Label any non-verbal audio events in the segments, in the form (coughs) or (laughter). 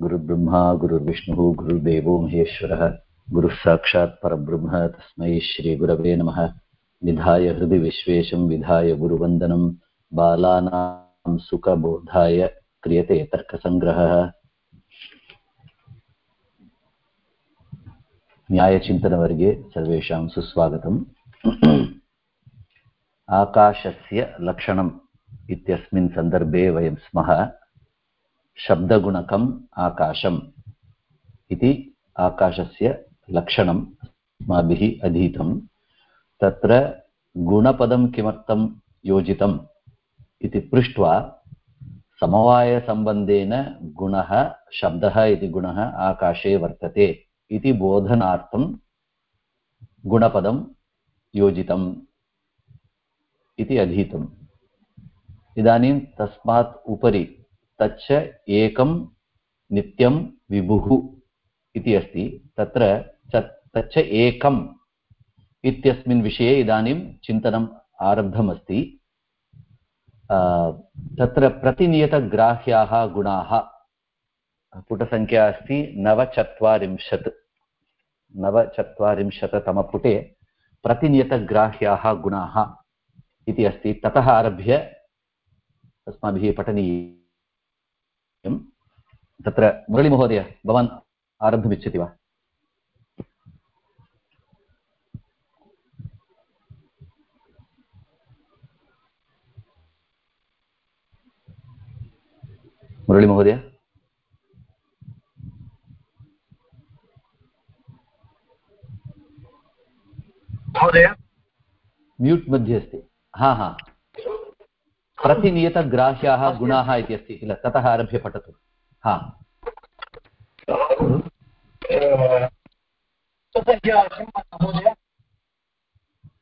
गुरुब्रह्मा गुरुर्विष्णुः, गुरुर्देवो महेश्वरः गुरुः साक्षात् परब्रह्म तस्मै श्रीगुरवे नमः। निधाय हृदि विश्वेशं, विधाय गुरुवन्दनं, बालानां सुखबोधाय क्रियते तर्कसङ्ग्रहः। न्यायचिन्तनवर्गे सर्वेषां सुस्वागतम्। आकाशस्य लक्षणम् इत्यस्मिन् सन्दर्भे वयं स्मः। शब्दगुणकम् आकाशम् इति आकाशस्य लक्षणम् अस्माभिः अधीतं तत्र गुणपदं किमर्थं योजितम् इति पृष्ट्वा समवायसम्बन्धेन गुणः, शब्दः इति गुणः आकाशे वर्तते इति बोधनार्थं गुणपदं योजितम् इति अधीतम्। इदानीं तस्मात् उपरि तच्च एकं नित्यं विभुः इति अस्ति। तत्र तच्च एकम् इत्यस्मिन् विषये इदानीं चिन्तनम् आरब्धमस्ति। तत्र प्रतिनियतग्राह्याः गुणाः। पुटसङ्ख्या अस्ति नवचत्वारिंशत्। नवचत्वारिंशततमपुटे प्रतिनियतग्राह्याः गुणाः इति अस्ति। ततः आरभ्य अस्माभिः पठनीयम् तत्र मुरळीमहोदय भवान् आरब्धुमिच्छति वा मुरळीमहोदय महोदय म्यूट् मध्ये अस्ति हा हा प्रतिनियतग्राह्याः गुणाः इति अस्ति किल? ततः आरभ्य पठतु। हा।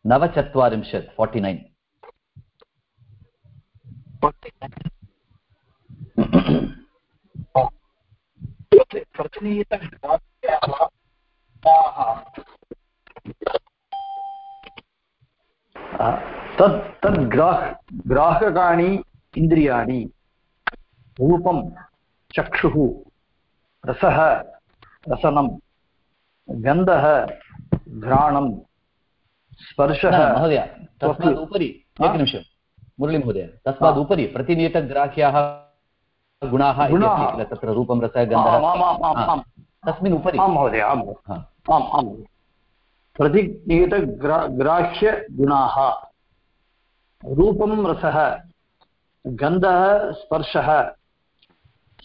नवचत्वारिंशत् फार्टि नैन्। तत् तद् ग्राह् ग्राहकाणि इन्द्रियाणि। रूपं चक्षुः रसः रसनं गन्धः घ्राणं स्पर्शः महोदय तस्मात् उपरि एकनिमिषं मुरळीमहोदय तस्मात् उपरि प्रतिनियतग्राह्याः गुणाः किल? तत्र रूपं रसः गन्धः। तस्मिन् उपरि। आं महोदय आम् आम् आम्। प्रतिनियतग्रा ग्राह्यगुणाः। रूपं रसः, गन्धः, स्पर्शः,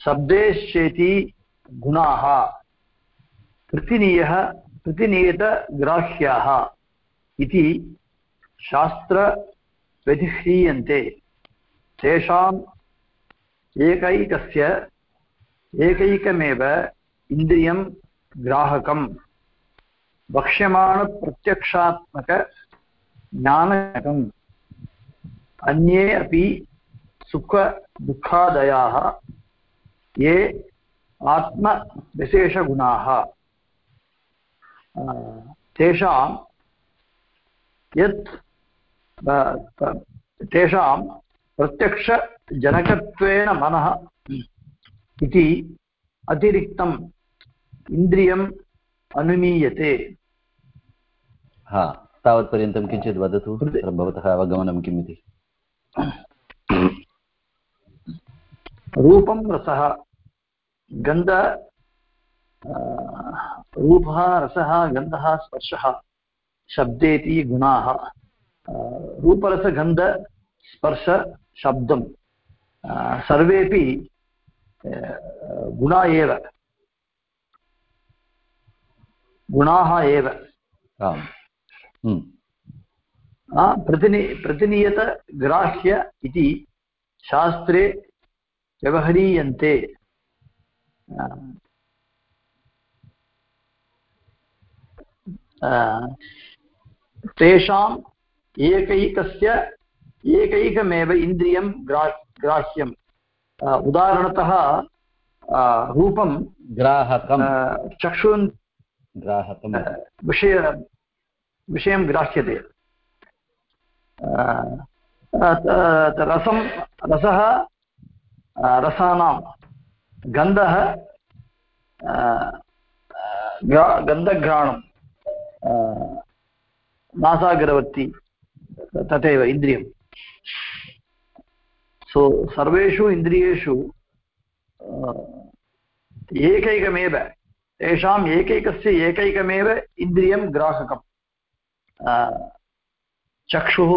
शब्देश्चेति गुणाः, प्रतिनीयः, प्रतिनियतग्राह्याः इति शास्त्रव्यतिह्रियन्ते तेषाम् एकैकस्य, एकैकमेव इन्द्रियं ग्राहकं वक्ष्यमाणप्रत्यक्षात्मकज्ञानकम् अन्ये अपि सुखदुःखादयाः ये आत्मविशेषगुणाः। तेषां यत् तेषां प्रत्यक्षजनकत्वेन मनः इति अतिरिक्तम् इन्द्रियम् अनुमीयते। हा तावत्पर्यन्तं किञ्चित् वदतु भवतः अवगमनं किम् इति (coughs) रूपं रसः। गन्ध रूपः, रसः, गन्धः, स्पर्शः, शब्देति गुणाः। रूपरसगन्धस्पर्श शब्दं सर्वेपि गुणा एव। गुणाः एव। प्रतिनि प्रतिनियतग्राह्य इति शास्त्रे व्यवह्रियन्ते। तेषाम् एकैकस्य एकैकमेव इन्द्रियं ग्रा ग्राह्यम्। उदाहरणतः रूपं ग्राहकं चक्षुन् ग्राहकं विषय विषयं ग्राह्यते। रसं, रसः रसानां, गन्धः गन्धघ्राणं नासाग्रवर्ति तथैव इन्द्रियं। सो सर्वेषु इन्द्रियेषु एकैकमेव, तेषाम् एकैकस्य एकैकमेव इन्द्रियं ग्राहकम्। चक्षुः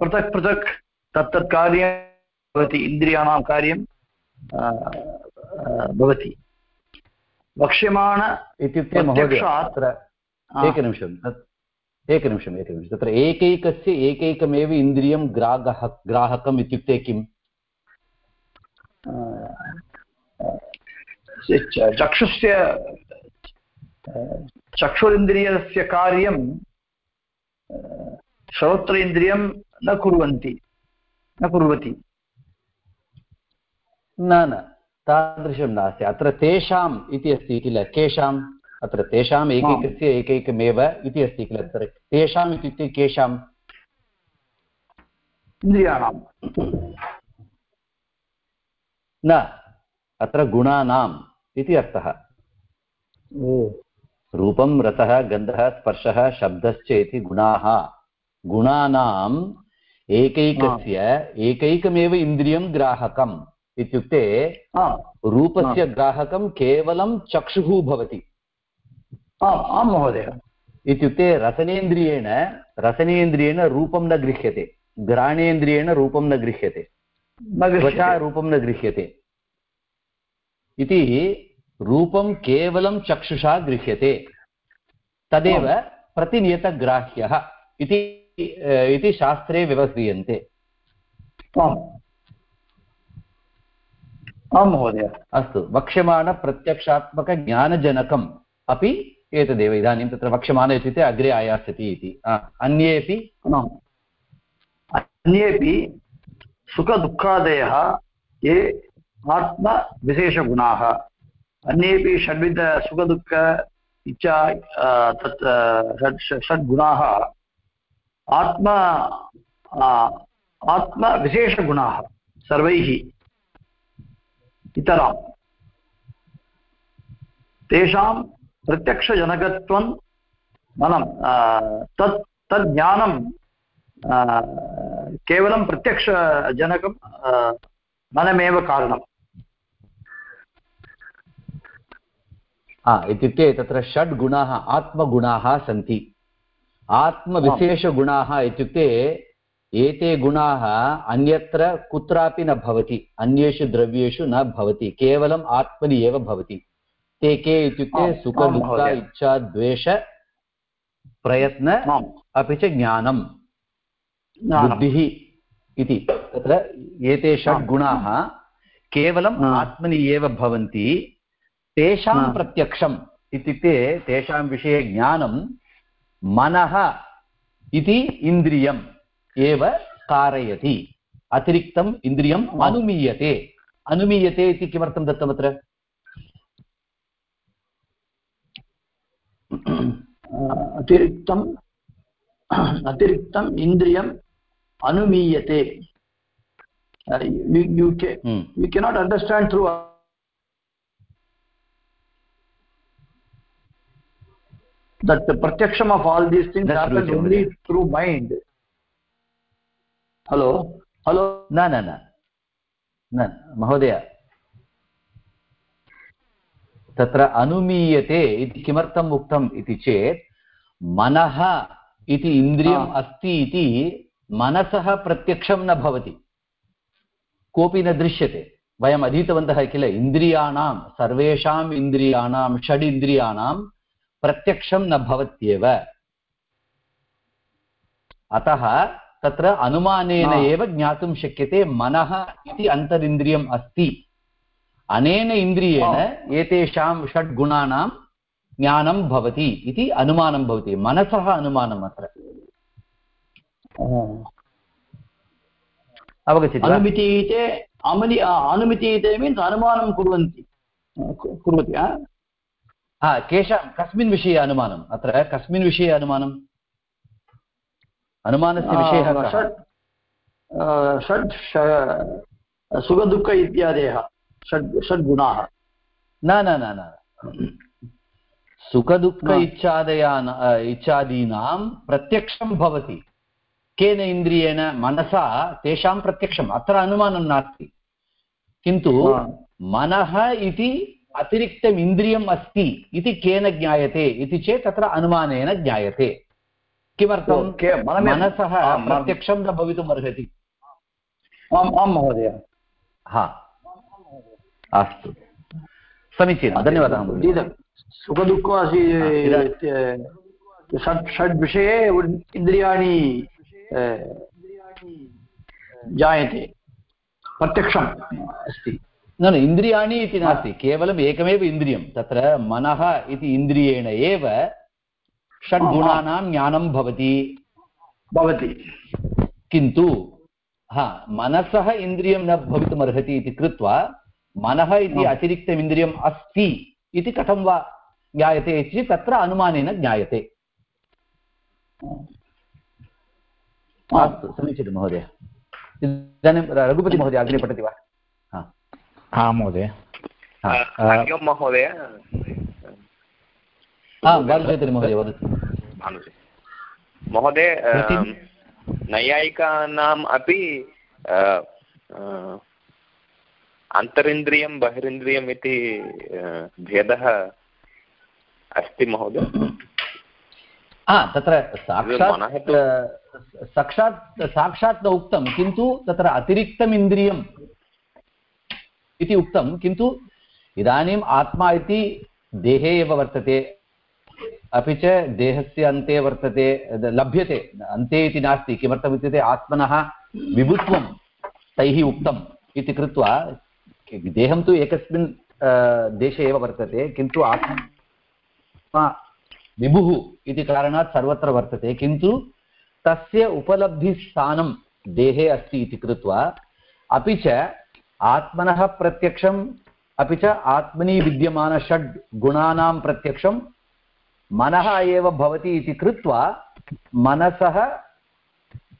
पृथक् पृथक् तत्तत् कार्यं भवति इन्द्रियाणां कार्यं भवति। वक्ष्यमाण इत्युक्ते महोदय अत्र एकनिमिषं एकनिमिषम् एकनिमिषं तत्र एकैकस्य एकैकमेव इन्द्रियं ग्राहः ग्राहकम् इत्युक्ते किम्? चक्षुस्य चक्षुरिन्द्रियस्य कार्यं श्रोत्र इन्द्रियं न कुर्वन्ति न कुर्वति। न न तादृशं नास्ति। अत्र तेषाम् इति अस्ति किल? केषाम्? अत्र तेषाम् एकैकस्य एकैकमेव इति अस्ति किल? तत्र तेषाम् इत्युक्ते केषाम्? इन्द्रियाणां न अत्र गुणानाम् इति अर्थः। रूपं रसः गन्धः स्पर्शः शब्दश्च इति गुणाः। गुणानाम् एकैकस्य एकैकमेव इन्द्रियं ग्राहकम् इत्युक्ते रूपस्य ग्राहकं केवलं चक्षुः भवति। आं महोदय। इत्युक्ते रसनेन्द्रियेण रसनेन्द्रियेण रूपं न गृह्यते। घ्राणेन्द्रियेण रूपं न गृह्यते। त्वचा रूपं न गृह्यते। इति रूपं केवलं चक्षुषा गृह्यते। तदेव प्रतिनियतग्राह्यः इति शास्त्रे व्यवह्रियन्ते आं महोदय। अस्तु वक्ष्यमाणप्रत्यक्षात्मकज्ञानजनकम् अपि एतदेव इदानीं तत्र वक्ष्यमाण इत्युक्ते अग्रे आयास्यति इति। अन्येपि अन्येपि सुखदुःखादयः ये आत्मविशेषगुणाः। अन्येपि षड्विध सुखदुःख इच्छा तत् षड् षड्गुणाः आत्म आत्मविशेषगुणाः सर्वैः इतरां तेषां प्रत्यक्षजनकत्वं मनं तत् तद् केवलं प्रत्यक्षजनकं मनमेव कारणम्। इत्युक्ते तत्र षड् गुणाः आत्मगुणाः सन्ति। आत्मविशेषगुणाः इत्युक्ते एते गुणाः अन्यत्र कुत्रापि न भवति अन्येषु द्रव्येषु न भवति केवलम् आत्मनि एव भवति। ते के इत्युक्ते सुखदुःख इच्छा द्वेष प्रयत्न अपि च ज्ञानं बुद्धिः इति। तत्र एते षड् गुणाः केवलम् आत्मनि एव भवन्ति तेषां प्रत्यक्षम् इत्युक्ते तेषां विषये ज्ञानं मनः इति इन्द्रियं एव कारयति। अतिरिक्तम् इन्द्रियम् अनुमीयते। अनुमीयते इति किमर्थं दत्तमत्र अतिरिक्तम् अतिरिक्तम् इन्द्रियम् अनुमीयते। hmm. you cannot understand that the protection of all these things That's happens only through mind. Hello hello न न न न महोदय तत्र अनुमीयते इति किमर्थम् उक्तम् इति चेत् मनः इति इन्द्रियम् अस्ति इति मनसः प्रत्यक्षं न भवति कोऽपि न दृश्यते वयम् अधीतवन्तः किल इन्द्रियाणां सर्वेषाम् इन्द्रियाणां षड् इन्द्रियाणां प्रत्यक्षं न भवत्येव। अतः तत्र अनुमानेन एव ज्ञातुं शक्यते मनः इति अन्तरिन्द्रियम् अस्ति। अनेन इन्द्रियेण एतेषां षड्गुणानां ज्ञानं भवति इति अनुमानं भवति। मनसः अनुमानम् अत्र। अवगच्छति अनुमिति अनुमिति इति मीन्स् अनुमानं कुर्वन्ति। कुर्वन्ति हा केषां कस्मिन् विषये अनुमानम् अत्र कस्मिन् विषये अनुमानम् अनुमानस्य विषयः षड् सुखदुःख इत्यादयः षड् षड्गुणाः न न न न सुखदुःख इच्छादयान् इच्छादीनां प्रत्यक्षं भवति केन इन्द्रियेण मनसा तेषां प्रत्यक्षम् अत्र अनुमानं नास्ति किन्तु मनः इति अतिरिक्तम् इन्द्रियम् अस्ति इति केन ज्ञायते इति चेत् तत्र अनुमानेन ज्ञायते। किमर्थं? मनसः प्रत्यक्षं न भवितुम् अर्हति। आम् आं महोदय। हा। अस्तु। समीचीनं। धन्यवादः सुखदुःख षड् षड्विषये इन्द्रियाणि जायते प्रत्यक्षम् अस्ति। न न इन्द्रियाणि इति नास्ति केवलम् एकमेव इन्द्रियं तत्र मनः इति इन्द्रियेण एव षड्गुणानां ज्ञानं भवति। भवति। किन्तु हा मनसः इन्द्रियं न भवितुमर्हति इति कृत्वा मनः इति अतिरिक्तम् इन्द्रियम् अस्ति इति कथं वा ज्ञायते इति तत्र अनुमानेन ज्ञायते। अस्तु समीचीनं महोदय। इदानीं रघुपतिमहोदय अग्रे पठति वा? हा महोदय महोदय महोदय वदतु महोदय नैयायिकानाम् अपि अन्तरिन्द्रियं बहिरिन्द्रियम् इति भेदः अस्ति महोदय तत्र साक्षात् साक्षात् साक्षात् न उक्तं किन्तु तत्र अतिरिक्तम् इन्द्रियम् इति उक्तं, किन्तु इदानीम् आत्मा इति देहे एव वर्तते, अपि च देहस्य अन्ते वर्तते लभ्यते, अन्ते इति नास्ति, किमर्थम् इत्युक्ते आत्मनः विभुत्वं तैः उक्तम् इति कृत्वा देहं तु एकस्मिन् देशे एव वर्तते, किन्तु आत्मा विभुः इति कारणात् सर्वत्र वर्तते, किन्तु तस्य उपलब्धिस्थानं देहे अस्ति इति कृत्वा, अपि च आत्मनः प्रत्यक्षम् अपि च आत्मनि विद्यमानषड् गुणानां प्रत्यक्षं मनः एव भवति इति कृत्वा मनसः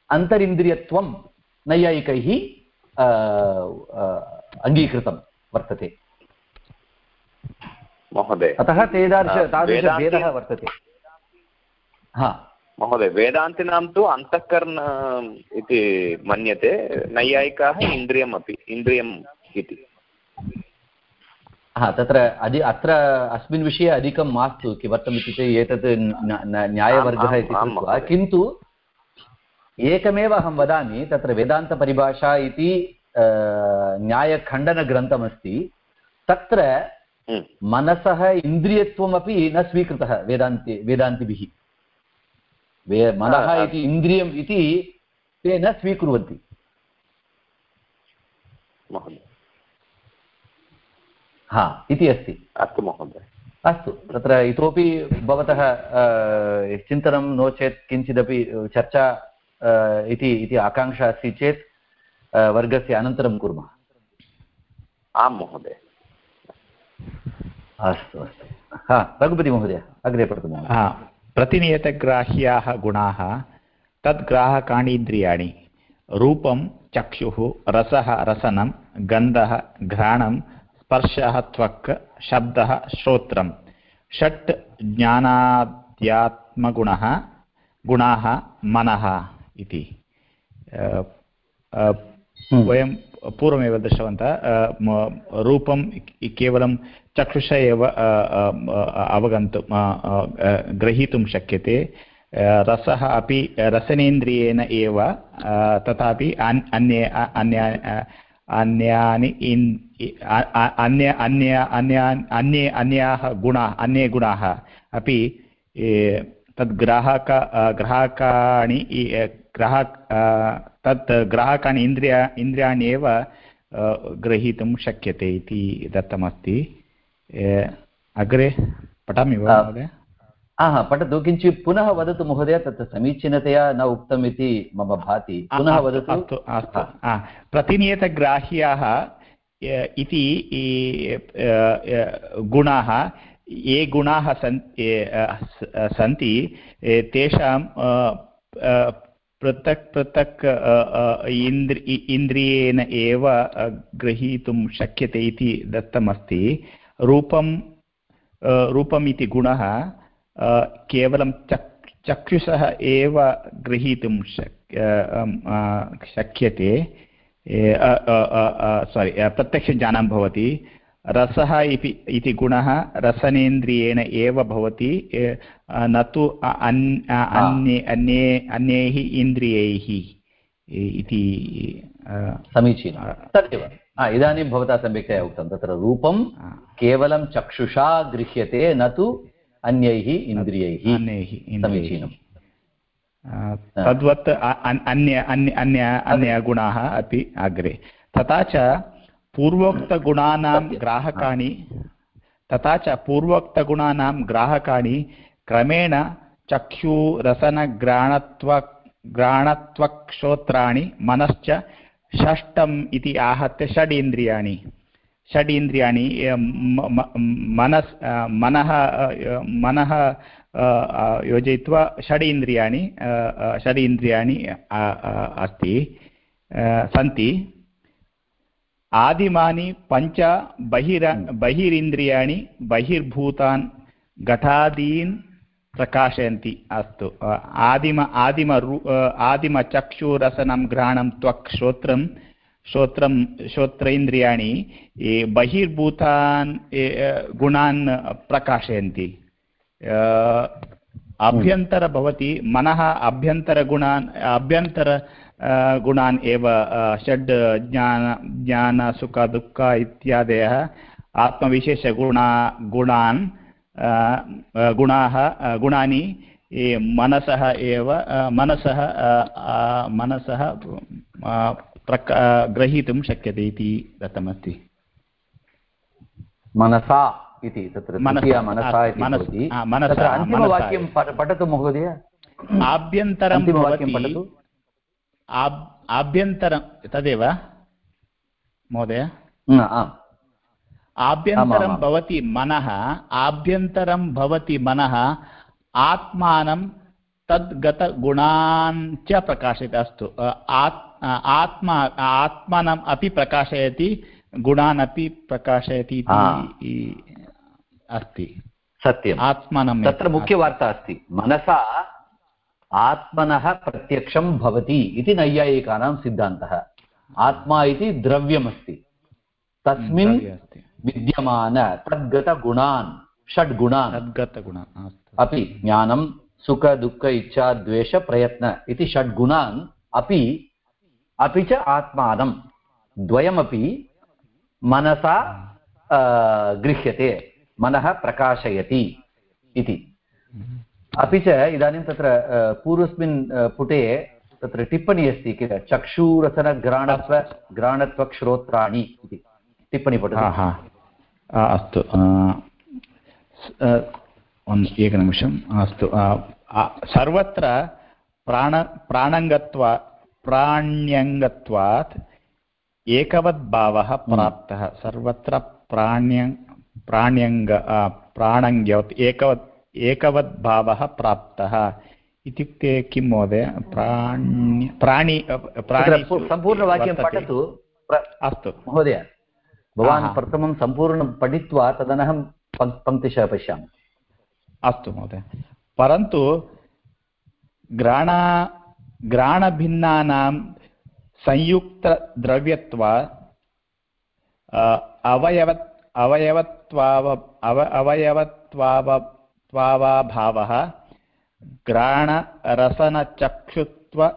अन्तरिन्द्रियत्वं नैयायिकैः अङ्गीकृतं वर्तते। महोदय। अतः तेदार्श तादृशभेदः वर्तते। हा। महोदय वेदान्तिनां तु अन्तःकरण इति मन्यते नैयायिकाः इन्द्रियम् अपि इन्द्रियम् इति। हा तत्र अधि अत्र अस्मिन् विषये अधिकं मास्तु किमर्थम् इत्युक्ते एतत् न्यायवर्गः इति कृत्वा। किन्तु एकमेव अहं वदामि तत्र वेदान्तपरिभाषा इति न्यायखण्डनग्रन्थमस्ति तत्र हम्म। मनसः इन्द्रियत्वमपि न स्वीकृतः वेदान्ति वेदान्तिभिः। मनः इति इन्द्रियम् इति ते न स्वीकुर्वन्ति हा इति अस्ति। अस्तु महोदय। अस्तु तत्र इतोपि भवतः चिन्तनं नो चेत् किञ्चिदपि चर्चा इति इति आकाङ्क्षा अस्ति चेत् वर्गस्य अनन्तरं कुर्मः। आं महोदय। अस्तु अस्तु। हा रघुपतिमहोदय अग्रे पठतु महोदय। प्रतिनियतग्राह्याः गुणाः तद्ग्राहकाणि इन्द्रियाणि रूपं चक्षुः रसः रसनं गन्धः घ्राणं स्पर्शः त्वक् शब्दः श्रोत्रं षट् ज्ञानाद्यात्मगुणः गुणाः मनः इति हम्म। वयं पूर्वमेव दृष्टवन्तः रूपं केवलं चक्षुष एव अवगन्तुं ग्रहीतुं शक्यते. रसः अपि रसनेन्द्रियेण एव तथापि अन्ये अन्या अन्यानि इन् अन्य अन्य, अन्यान्, अन्ये, अन्याः गुणाः, अन्ये गुणाः अपि तद् ग्राहक ग्राहकाणि ग्राहक तत् ग्राहकाणि इन्द्रिय इन्द्रियाणि एव ग्रहीतुं शक्यते इति दत्तमस्ति. अग्रे पठामि वा महोदय? हा पठतु। किञ्चित् पुनः वदतु महोदय तत् समीचीनतया न उक्तम् इति मम भाति। पुनः वदतु। अस्तु अस्तु। प्रतिनियतग्राह्याः इति गुणाः ये गुणाः सन् सन्ति तेषां पृथक् पृथक् इन्द्रि इन्द्रियेण एव ग्रहीतुं शक्यते इति दत्तमस्ति। रूपं रूपम् इति गुणः केवलं चक् चक्षुषः एव गृहीतुं शक् शक्यते सारि प्रत्यक्षज्ञानं भवति। रसः इति इति गुणः रसनेन्द्रियेण एव भवति न तु अन्ये अन्ये अन्यैः इन्द्रियैः इति समीचीनं। तदेव। इदानीं भवता सम्यक्तया उक्तं तत्र रूपं केवलं चक्षुषा गृह्यते न तु अन्यैः इन्द्रियैः समीचीनं तद्वत् अन्य अन्य अन्य अन्यगुणाः अपि अग्रे तथा च पूर्वोक्तगुणानां ग्राहकाणि तथा च पूर्वोक्तगुणानां ग्राहकाणि क्रमेण चक्षुरसनघ्राणत्व घ्राणत्वक्षोत्राणि मनश्च षष्टम् इति आहत्य षडिन्द्रियाणि। षडिन्द्रियाणि मनस् मनः मनः योजयित्वा षडिन्द्रियाणि षडिन्द्रियाणि अस्ति सन्ति। आदिमानि पञ्च बहिर बहिरिन्द्रियाणि बहिर्भूतान् घटादीन् प्रकाशयन्ति, अस्तु। आदिम आदिम आदिमचक्षुरसनं घ्राणं त्वक् श्रोत्रं श्रोत्रं, श्रोत्रेन्द्रियाणि बहिर्भूतान् गुणान् प्रकाशयन्ति। अभ्यन्तर भवति, मनः अभ्यन्तरगुणान् अभ्यन्तर गुणान् एव षड् ज्ञान ज्ञान, सुख, दुःख, इत्यादयः, आत्मविशेषगुणा, गुणान् गुणाः गुणानि मनसः एव मनसः मनसः प्रका ग्रहीतुं शक्यते इति दत्तमस्ति। मनसा इति तत्र मनसा इति भवति। अन्तिमवाक्यं पठतु महोदय। आभ्यन्तरं पठतु। आभ्यन्तरं तदेव महोदय? आभ्यन्तरं भवति मनः आभ्यन्तरं भवति मनः आत्मानं तद्गतगुणान् च प्रकाशयति। अस्तु आत्मा आत्मानम् अपि प्रकाशयति गुणान् अपि प्रकाशयति इति अस्ति। सत्यम्। आत्मानं तत्र मुख्यवार्ता अस्ति। मनसा आत्मनः प्रत्यक्षं भवति इति नैयायिकानां सिद्धान्तः। आत्मा इति द्रव्यमस्ति। तस्मिन् विद्यमान तद्गतगुणान् षड्गुणान्। तद्गतगुणान् अपि ज्ञानं सुख दुःख इच्छा द्वेष प्रयत्न इति षड्गुणान् अपि अपि च आत्मानं। द्वयमपि मनसा गृह्यते मनः प्रकाशयति इति। अपि च इदानीं तत्र पूर्वस्मिन् पुटे तत्र टिप्पणी अस्ति किल? चक्षुरसनघ्राणत्व घ्राणत्वक्श्रोत्राणि इति। टिप्पणी पठतु। अस्तु एकनिमिषम् अस्तु सर्वत्र प्राण प्राणङ्गत्वा प्राण्यङ्गत्वात् एकवद्भावः प्राप्तः सर्वत्र प्राण्य प्राण्यङ्ग प्राणङ्ग्यवत् एकवत् एकवद्भावः प्राप्तः इत्युक्ते किं महोदय प्राण्य प्राणि प्राणि सम्पूर्णवाक्यं पठतु अस्तु महोदय भवान् प्रथमं सम्पूर्णं पठित्वा तदनहं पङ्क्तिशः पश्यामि। अस्तु महोदय। परन्तु घ्राण घ्राणभिन्नानां संयुक्तद्रव्यत्वा अवयवत् अवयवत्वाव अव अवयवत्वाव त्वाभावः घ्राणरसनचक्षुत्व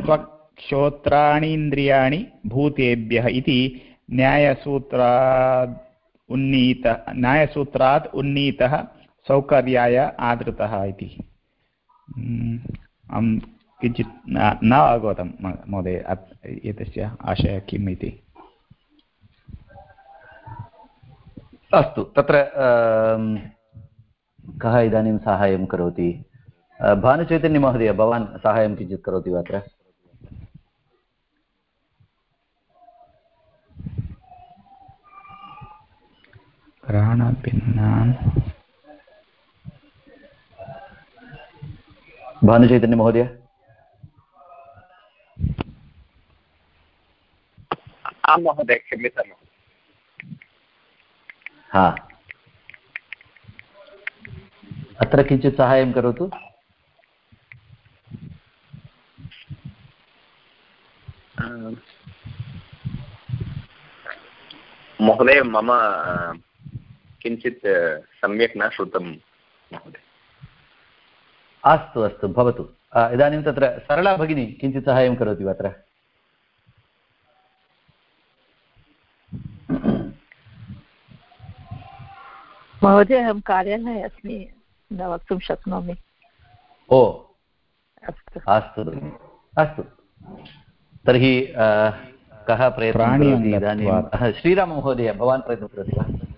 त्वक्षोत्राणीन्द्रियाणि भूतेभ्यः इति न्यायसूत्रात् उन्नीत, न्यायसूत्रात् उन्नीतः सौकर्याय आदृतः इति। किञ्चित् न अवगतं महोदय एतस्य आशयः किम् इति? अस्तु, तत्र कः इदानीं साहाय्यं करोति? भानुचैतन्यमहोदय भवान् साहाय्यं किञ्चित् करोति वा अत्र? प्राणभिन्नान् भानुचैतन्यमहोदय आं महोदय। क्षम्यतां हा। अत्र किञ्चित् साहाय्यं करोतु। महोदय मम किञ्चित् सम्यक् न श्रुतं महोदय। अस्तु अस्तु भवतु। इदानीं तत्र सरला भगिनी किञ्चित् साहाय्यं करोति वा अत्र? महोदय अहं कार्यालये अस्मि न वक्तुं शक्नोमि। ओ। अस्तु। अस्तु भगिनि। अस्तु। तर्हि कः प्रयत्नं इदानीं? श्रीराममहोदय भवान् प्रयत्नं करोति वा?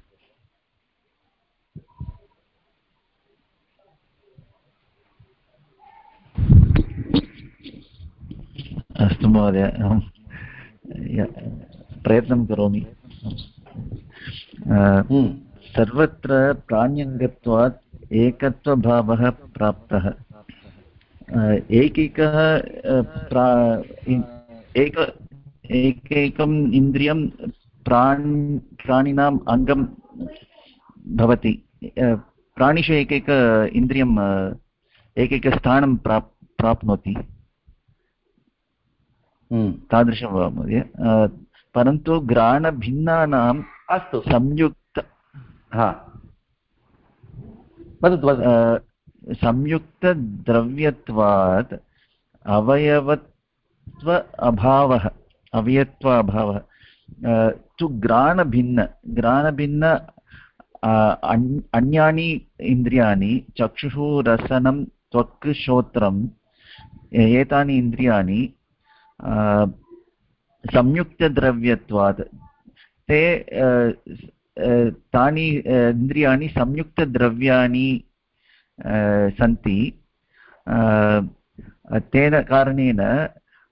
अस्तु महोदय अहं प्रयत्नं करोमि सर्वत्र प्राण्यङ्गत्वात् एकत्वभावः प्राप्तः एकैकः प्रा एक एकैकम् इन्द्रियं प्राण् प्राणिनाम् अङ्गं भवति प्राणिषु एकैक इन्द्रियं एकैकस्थानं प्राप् प्राप्नोति तादृशं वा महोदय परन्तु घ्राणभिन्नानां अस्तु संयुक्त हा वदतु संयुक्तद्रव्यत्वात् अवयवत्व अभावः अवयत्व अभावः तु घ्राणभिन्न घ्राणभिन्न अन्यानि इन्द्रियाणि चक्षुः रसनं त्वक् श्रोत्रम् एतानि इन्द्रियाणि संयुक्तद्रव्यत्वात् ते तानि इन्द्रियाणि संयुक्तद्रव्याणि सन्ति तेन कारणेन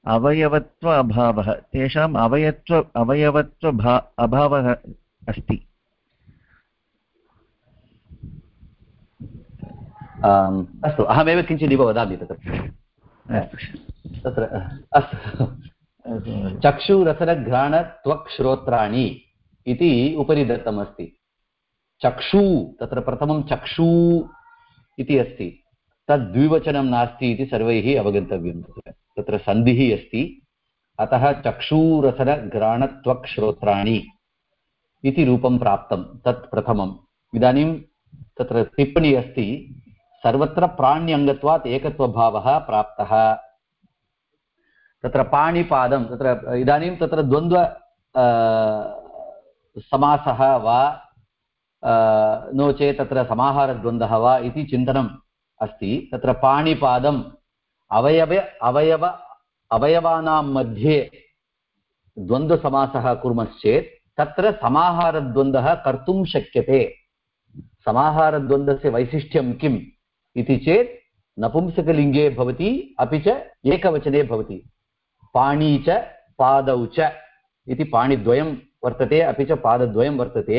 अवयवत्व अभावः तेषाम् अवयत्व अवयवत्व भा अभावः अस्ति अस्तु अहमेव किञ्चिदिव वदामि तत्र तत्र अस्तु चक्षुरसनघ्राणत्वक् श्रोत्राणि इति उपरि दत्तमस्ति चक्षु, तत्र प्रथमं चक्षु इति अस्ति। तद्द्विवचनं नास्ति इति सर्वैः अवगन्तव्यं तत्र। सन्धिः अस्ति। अतः चक्षूरसनघ्राणत्वक् श्रोत्राणि इति रूपं प्राप्तं तत् प्रथमम्। इदानीं तत्र टिप्पणी अस्ति। सर्वत्र प्राण्यङ्गत्वात् एकत्वभावः प्राप्तः। तत्र पाणिपादं, तत्र इदानीं तत्र द्वन्द्व समासः वा नो चेत् तत्र समाहारद्वन्द्वः वा इति चिन्तनम् अस्ति। तत्र पाणिपादम् अवयव अवयव, अवयवानां मध्ये द्वन्द्वसमासः कुर्मश्चेत् तत्र समाहारद्वन्द्वः कर्तुं शक्यते। समाहारद्वन्द्वस्य वैशिष्ट्यं किम् इति चेत् नपुंसकलिङ्गे भवति, अपि च एकवचने भवति। पाणी च, पादौ च इति पाणिद्वयं वर्तते, अपि च पादद्वयं वर्तते।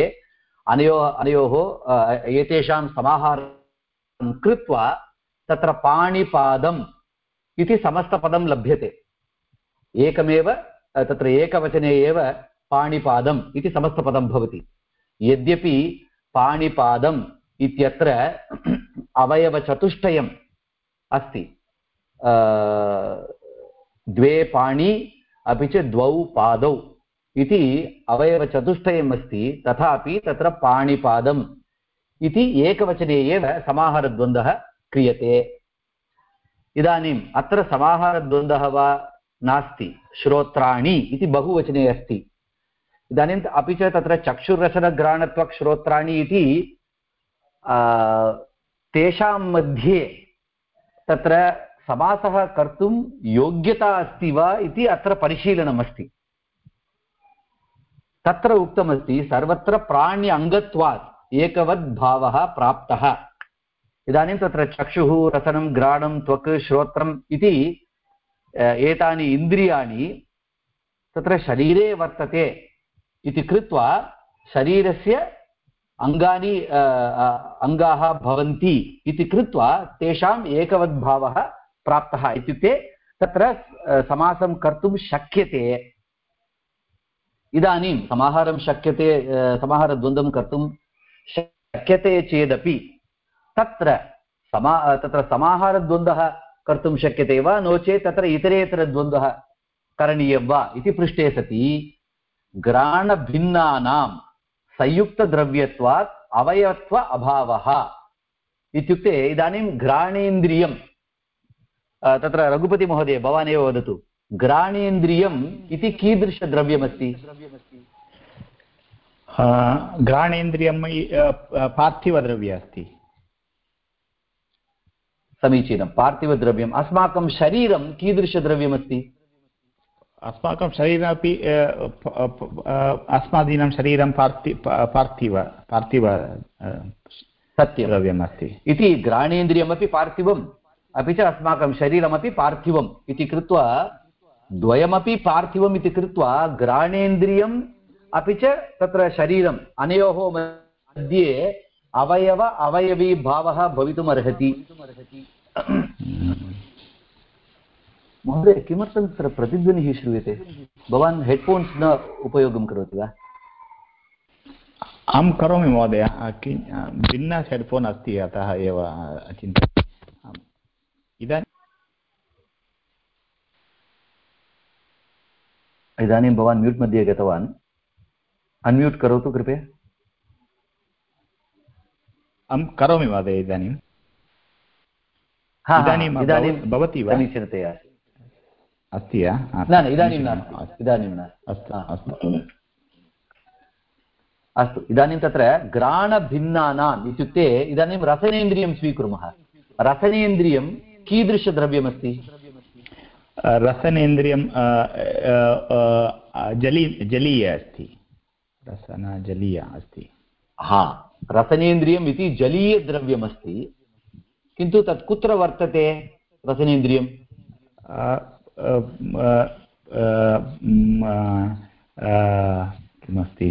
अनयोः अनयोः एतेषां समाहारं कृत्वा तत्र पाणिपादम् इति समस्तपदं लभ्यते। एकमेव तत्र एकवचने एव पाणिपादम् इति समस्तपदं भवति। यद्यपि पाणिपादम् इत्यत्र अवयवचतुष्टयम् अस्ति। द्वे पाणि, अपि च द्वौ पादौ। इति अवयवचतुष्टयम् अस्ति तथापि तत्र पाणिपादम्। इति एकवचने एव समाहारद्वन्द्वः क्रियते। इदानीम् अत्र समाहारद्वन्द्वः वा नास्ति, श्रोत्राणि इति बहुवचने अस्ति। इदानीम् अपि च तत्र चक्षुरसनघ्राणत्वक् इति तेषां मध्ये तत्र समासः कर्तुं योग्यता अस्ति वा इति अत्र परिशीलनमस्ति। तत्र उक्तमस्ति, सर्वत्र प्राण्य अङ्गत्वात् एकवद्भावः प्राप्तः। इदानीं तत्र चक्षुः, रसनं, घ्राणं, त्वक्, श्रोत्रम् इति एतानि इन्द्रियाणि तत्र शरीरे वर्तते इति कृत्वा शरीरस्य अङ्गानि अङ्गाः भवन्ति इति कृत्वा तेषाम् एकवद्भावः प्राप्तः इत्युक्ते तत्र समासं कर्तुं शक्यते। इदानीं समाहारं शक्यते समाहारद्वन्द्वं कर्तुं शक्यते चेदपि तत्र समा तत्र समाहारद्वन्द्वः कर्तुं शक्यते वा? नो चेत् तत्र इतरेतरद्वन्द्वः करणीयं वा इति पृष्टे सति। घ्राणभिन्नानां संयुक्तद्रव्यत्वात् अवयवत्व अभावः। इत्युक्ते इदानीं घ्राणेन्द्रियं तत्र रघुपतिमहोदय भवान् एव वदतु घ्राणेन्द्रियम् इति कीदृशद्रव्यमस्ति अ, पार्थिवद्रव्य अस्ति समीचीनं पार्थिवद्रव्यम् अस्माकं शरीरं कीदृशद्रव्यमस्ति अस्माकं शरीरमपि अस्मादीनां शरीरं पार्थि पार्थिव पार्थिव अ, सत्यं अस्ति इति घ्राणेन्द्रियमपि पार्थिवम् अपि च अस्माकं शरीरमपि पार्थिवम् इति कृत्वा, द्वयमपि पार्थिवम् इति कृत्वा अपि च तत्र शरीरम्, अनयोः मध्ये अवयव अवयवीभावः भवितुमर्हति। महोदय, किमर्थं तत्र प्रतिध्वनिः श्रूयते? भवान् हेड्फोन्स् न उपयोगं करोति वा? अहं करोमि महोदय भिन्न हेड्फोन् अस्ति, अतः एव चिन्ता इदानीं? इदानीं भवान् म्यूट् मध्ये गतवान्। अन्म्यूट् करोतु कृपया। अहं करोमि महोदय इदानीं। इदानीं इदानीं भव- भवति वा? समीचीनतया अस्ति न न इदानीं नास्ति इदानीं नास्ति। अस्तु। अस्तु। अस्तु इदानीं तत्र घ्राणभिन्नानाम् इत्युक्ते इदानीं रसनेन्द्रियं स्वीकुर्मः। रसनेन्द्रियं कीदृशद्रव्यमस्ति? रसनेन्द्रियं जली जलीय अस्ति। रसन जलीय अस्ति। हा रसनेन्द्रियम् इति जलीयद्रव्यमस्ति। किन्तु तत् कुत्र वर्तते रसनेन्द्रियं किमस्ति?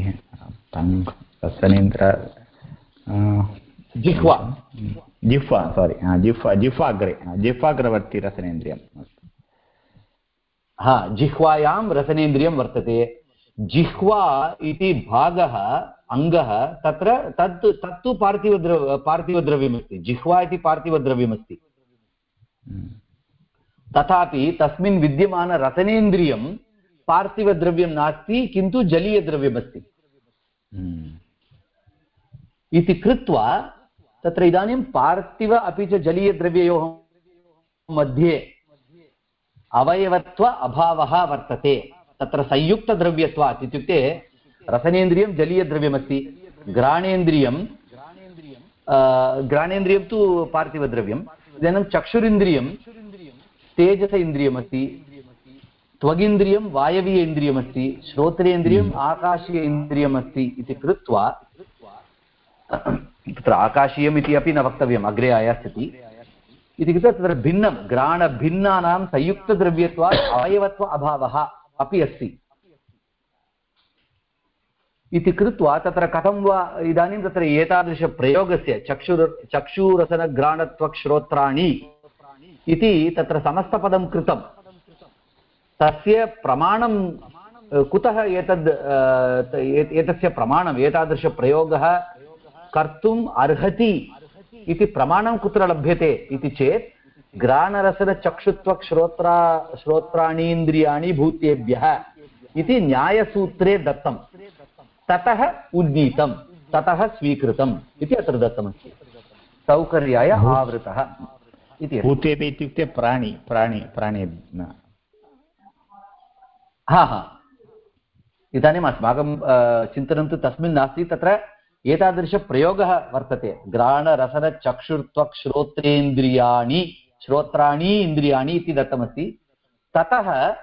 रसनेन्द्र जिह्वा जिह्वा सारि जिह्वा जिह्वाग्रे जिह्वाग्रवर्ति रसनेन्द्रियम् अस्तु हा जिह्वायां रसनेन्द्रियं वर्तते जिह्वा इति भागः अङ्गः तत्र तत् तत्तु पार्थिवद्रव पार्थिवद्रव्यमस्ति जिह्वा इति पार्थिवद्रव्यमस्ति तथापि तस्मिन् विद्यमानरसनेन्द्रियं पार्थिवद्रव्यं नास्ति किन्तु जलीयद्रव्यमस्ति। इति कृत्वा तत्र इदानीं पार्थिव अपि च जलीयद्रव्ययोः मध्ये अवयवत्व अभावः वर्तते। तत्र संयुक्तद्रव्यत्वात् इत्युक्ते रसनेन्द्रियं जलीयद्रव्यमस्ति। घ्राणेन्द्रियं घ्राणेन्द्रियं तु पार्थिवद्रव्यम् इदानीं चक्षुरिन्द्रियं तेजस इन्द्रियमस्ति त्वगिन्द्रियं वायवीय इन्द्रियमस्ति श्रोत्रेन्द्रियम् आकाशीय इन्द्रियमस्ति इति कृत्वा तत्र आकाशीयम् इति अपि न वक्तव्यम्, अग्रे आयास्यति। इति कृत्वा तत्र भिन्नं घ्राणभिन्नानां संयुक्तद्रव्यत्वात् अवयवत्व अभावः अपि अस्ति। इति कृत्वा तत्र कथं वा, इदानीं तत्र एतादृशप्रयोगस्य चक्षुर चक्षुरसनघ्राणत्वक्श्रोत्राणि इति तत्र समस्तपदं कृतं। तस्य प्रमाणं, कुतः एतद् एत- एतस्य प्रमाणम्, एतादृशप्रयोगः कर्तुम् अर्हति इति प्रमाणं कुत्र लभ्यते इति चेत् घ्राणरसनचक्षुत्वक्श्रोत्रा श्रोत्राणीन्द्रियाणि भूतेभ्यः इति न्यायसूत्रे दत्तं ततः उद्गीतं ततः स्वीकृतम् इति अत्र दत्तमस्ति सौकर्याय आवृतः इति। भूतेपि इत्युक्ते प्राणि प्राणि प्राणि। हा हा इदानीम् अस्माकं चिन्तनं तु तस्मिन् नास्ति तत्र एतादृशप्रयोगः वर्तते। घ्राणरसनचक्षुर्त्वक्श्रोत्रेन्द्रियाणि श्रोत्राणि इन्द्रियाणि इति दत्तमस्ति। ततः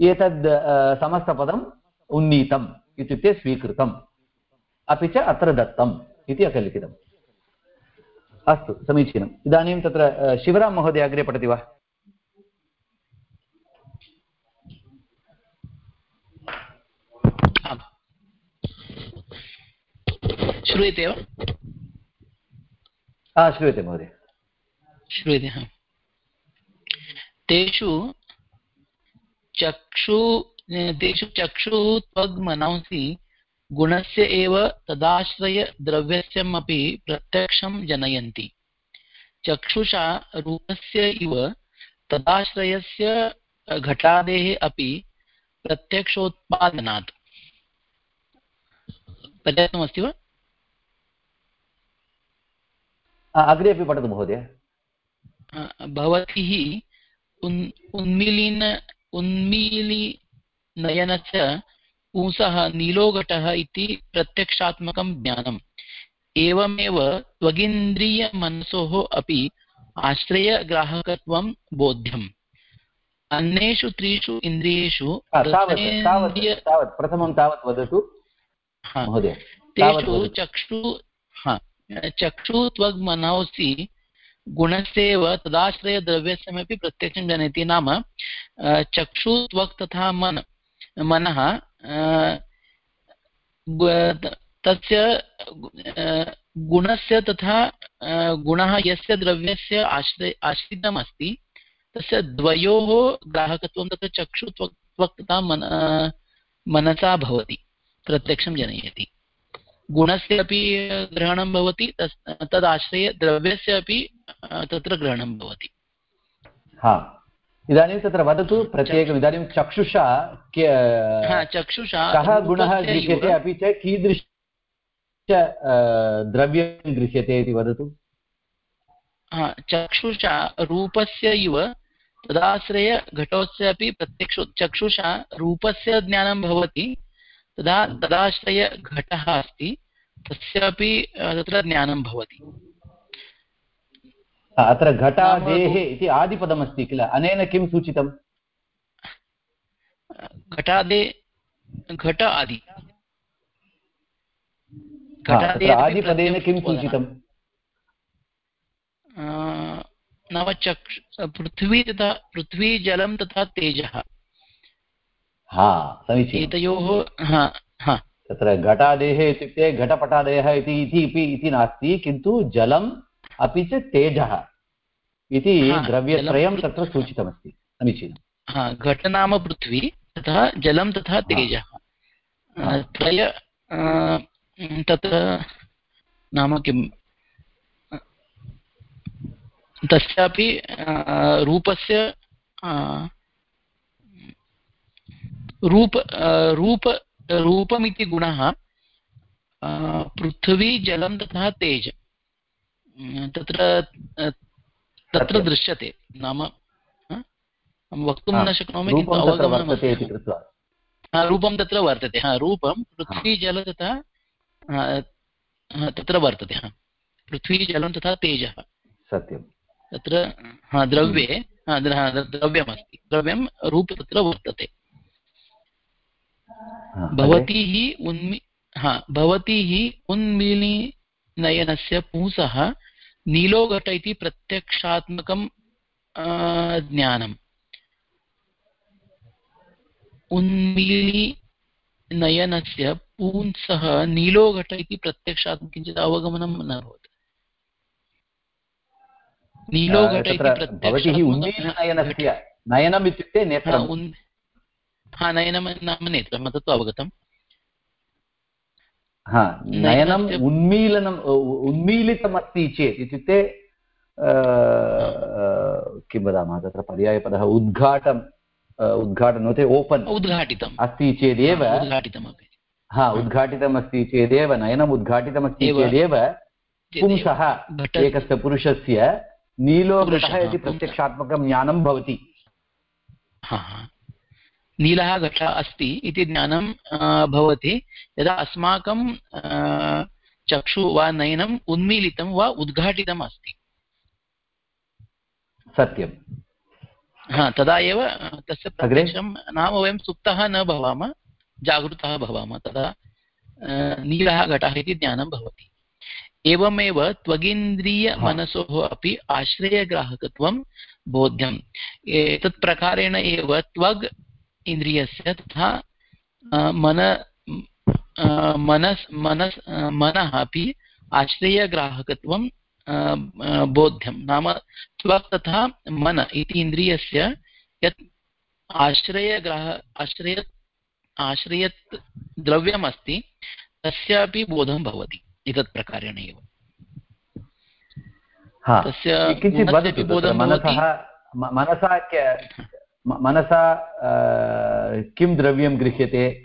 एतद् समस्तपदम् उन्नीतम् इत्युक्ते स्वीकृतम्। अपि च अत्र दत्तम् इति अत्र लिखितम् अस्तु समीचीनम्। इदानीं तत्र अ, शिवरां महोदय अग्रे पठति वा आम् श्रूयते वा? हा श्रूयते महोदय। श्रूयते हा। तेषु चक्षु तेषु चक्षुः त्वग्मनंसि गुणस्य एव तदाश्रयद्रव्यस्यमपि प्रत्यक्षं जनयन्ति। चक्षुषा रूपस्य इव तदाश्रयस्य घटादेः अपि प्रत्यक्षोत्पादनात्। पर्याप्तमस्ति वा? अग्रे अपि पठतु महोदय। भवतीः उन् उन्मीलिन उन्मीलिनयनस्य पुंसः नीलोघटः इति प्रत्यक्षात्मकं ज्ञानम्। एवमेव त्वगिन्द्रियमनसोः अपि आश्रयग्राहकत्वं बोध्यम्। अन्येषु त्रिषु इन्द्रियेषु प्रथमं तावत् वदतु तेषु चक्षु चक्षु त्वग्मनोसि गुणस्येव तदाश्रयद्रव्यस्यमपि प्रत्यक्षं जनयति नाम चक्षु त्वक् तथा मन, मनः तस्य गुणस्य तथा गुणः यस्य द्रव्यस्य आश्रय, आश्रितमस्ति, तस्य द्वयोः ग्राहकत्वं तत्र चक्षु त्वक् त्वक् तथा मन मनसा भवति, प्रत्यक्षं जनयति। गुणस्य अपि ग्रहणं भवति तदाश्रये द्रव्यस्य अपि तत्र ग्रहणं भवति। हा। इदानीं तत्र वदतु प्रत्येकम् इदानीं चक्षुषा चक्षुषा कः गुणः दृश्यते अपि च कीदृश द्रव्यं दृश्यते इति वदतु। चक्षुषा रूपस्य इव तदाश्रय घटोस्य अपि प्रत्यक्षो चक्षुषा रूपस्य ज्ञानं भवति तदा तदाश्रय घटः अस्ति तस्यापि तत्र ज्ञानं भवति। अत्र घटादेः इति आदिपदमस्ति किल? अनेन किं सूचितम्? घटादे घट आदि। आदिपदेन किं सूचितम्? नाम चक्ष पृथ्वी तथा पृथ्वी जलं तथा तेजः। हा समीचीनम्। एतयोः तत्र घटादेः इत्युक्ते घटपटादयः इति इति नास्ति किन्तु जलम् अपि च तेजः इति द्रव्यत्रयं तत्र सूचितमस्ति समीचीनं घट नाम पृथ्वी तथा जलं तथा तेजः। त्रय तत्र नाम किं तस्यापि रूपस्य रूप रूप रूपमिति गुणः पृथ्वी जलं तथा तेज। तत्र तत्र दृश्यते नाम वक्तुं न शक्नोमि किन्तु अवगमनम् रूपं तत्र वर्तते। हा रूपं पृथ्वी जल तथा तत्र वर्तते। हा पृथ्वी जलं तथा तेजः। सत्यं तत्र हा द्रव्ये द्रव्यमस्ति। द्रव्यं रूप तत्र वर्तते। भवतीः उन्मि हा भवतीः उन्मीलिनयनस्य पुंसः नीलोघट इति प्रत्यक्षात्मकं ज्ञानम्। उन्मीलिनयनस्य पुंसः नीलोघट इति प्रत्यक्षात् किञ्चित् अवगमनं न भवति। नीलोघट इति नयनम् इत्युक्ते नेत्रम्। हा नयनं नाम नेत्रं तत्तु अवगतम्। हा नयनम् उन्मीलनम् उन्मीलितमस्ति चेत् इत्युक्ते किं वदामः तत्र पर्यायपदः उद्घाटम् उद्घाटनं चेत् ओपन् उद्घाटितम्। अस्ति चेदेव। उद्घाटितमपि। हा उद्घाटितमस्ति चेदेव नयनम् उद्घाटितमस्ति चेदेव। पुंसः एकस्य पुरुषस्य नीलोघटः इति प्रत्यक्षात्मकं ज्ञानं भवति। नीलः घटः अस्ति इति ज्ञानं भवति। यदा अस्माकं चक्षु वा नयनम् उन्मीलितं वा उद्घाटितम् अस्ति। सत्यं हा तदा एव तस्य प्रत्यक्षं नाम वयं सुप्तः न भवामः जागृतः भवामः तदा नीलः घटः इति ज्ञानं भवति। एवमेव त्वगिन्द्रियमनसोः अपि आश्रयग्राहकत्वं बोध्यम्। एतत् प्रकारेण एव त्वग् इन्द्रियस्य तथा मन मनस् मनस् मनः अपि आश्रयग्राहकत्वं बोध्यं। नाम त्वक् तथा मन इति इन्द्रियस्य यत् आश्रयग्राह आश्रय आश्रयत् द्रव्यमस्ति तस्यापि बोधं भवति एतत् प्रकारेण एव। हा मनसः मनसा के- द्रव्यं गृह्यते?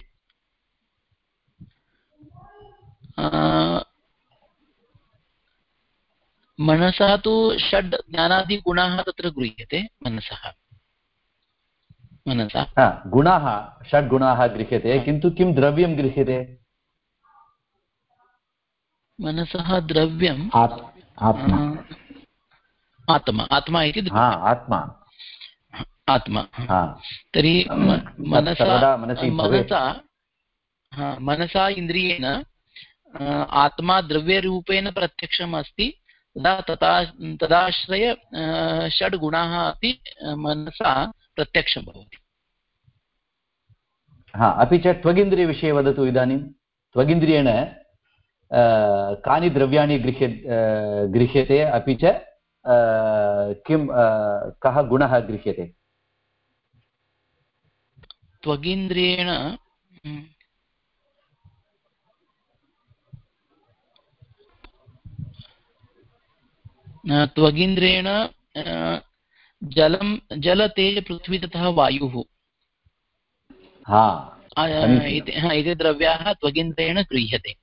मनसः तु षड् ज्ञानादिगुणाः तत्र गृह्यते मनसः। मनसा। हा, गुणाः षड्गुणाः गृह्यते किन्तु किं द्रव्यं गृह्यते? मनसः द्रव्यम् आत्मा। आत्मा आत्मा इति आत्मा। आत्मा। तर्हि मनसा मनसि मनसा मनसा इन्द्रियेण आत्मा द्रव्यरूपेण प्रत्यक्षम् अस्ति। तदा तथा तदाश्रय षड् गुणाः अपि मनसा प्रत्यक्षं भवति। हा अपि च त्वगिन्द्रियविषये वदतु इदानीं। त्वगिन्द्रियेण कानि द्रव्याणि गृह्य गृह्यते अपि च किं कः गुणः गृह्यते? त्वगिन्द्रियेण हम्म, त्वगिन्द्रियेण जलं जलतेज पृथ्वी ततः वायुः इति एते द्रव्याः त्वगिन्द्रियेण गृह्यते।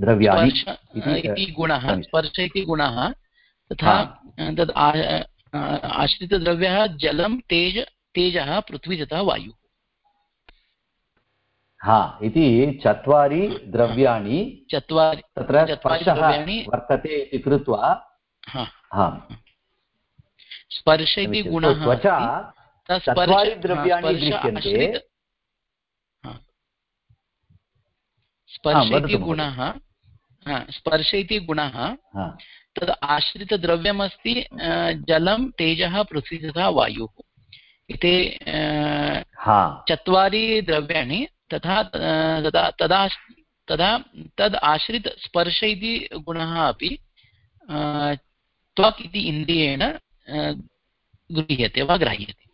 स्पर्श इति गुणः स्पर्श इति गुणः तथा तद् आश्रितद्रव्यः जलं तेज तेजः पृथ्वी तथा वायुः। हा इति चत्वारि द्रव्याणि चत्वारि तत्र स्पर्शः वर्तते इति कृत्वा हा। हा। स्पर्श इति गुणः तो त्वचा चत्वारि द्रव्याणि हा। स्पर्श इति गुणः स्पर्श इति गुणः तद् आश्रितद्रव्यमस्ति जलं तेजः पृथ्वी तथा वायुः। इति चत्वारि द्रव्याणि तथा तदा तदा तदा तद् आश्रित स्पर्श इति गुणः अपि त्वक् इति इन्द्रियेण गृह्यते वा ग्राह्यते।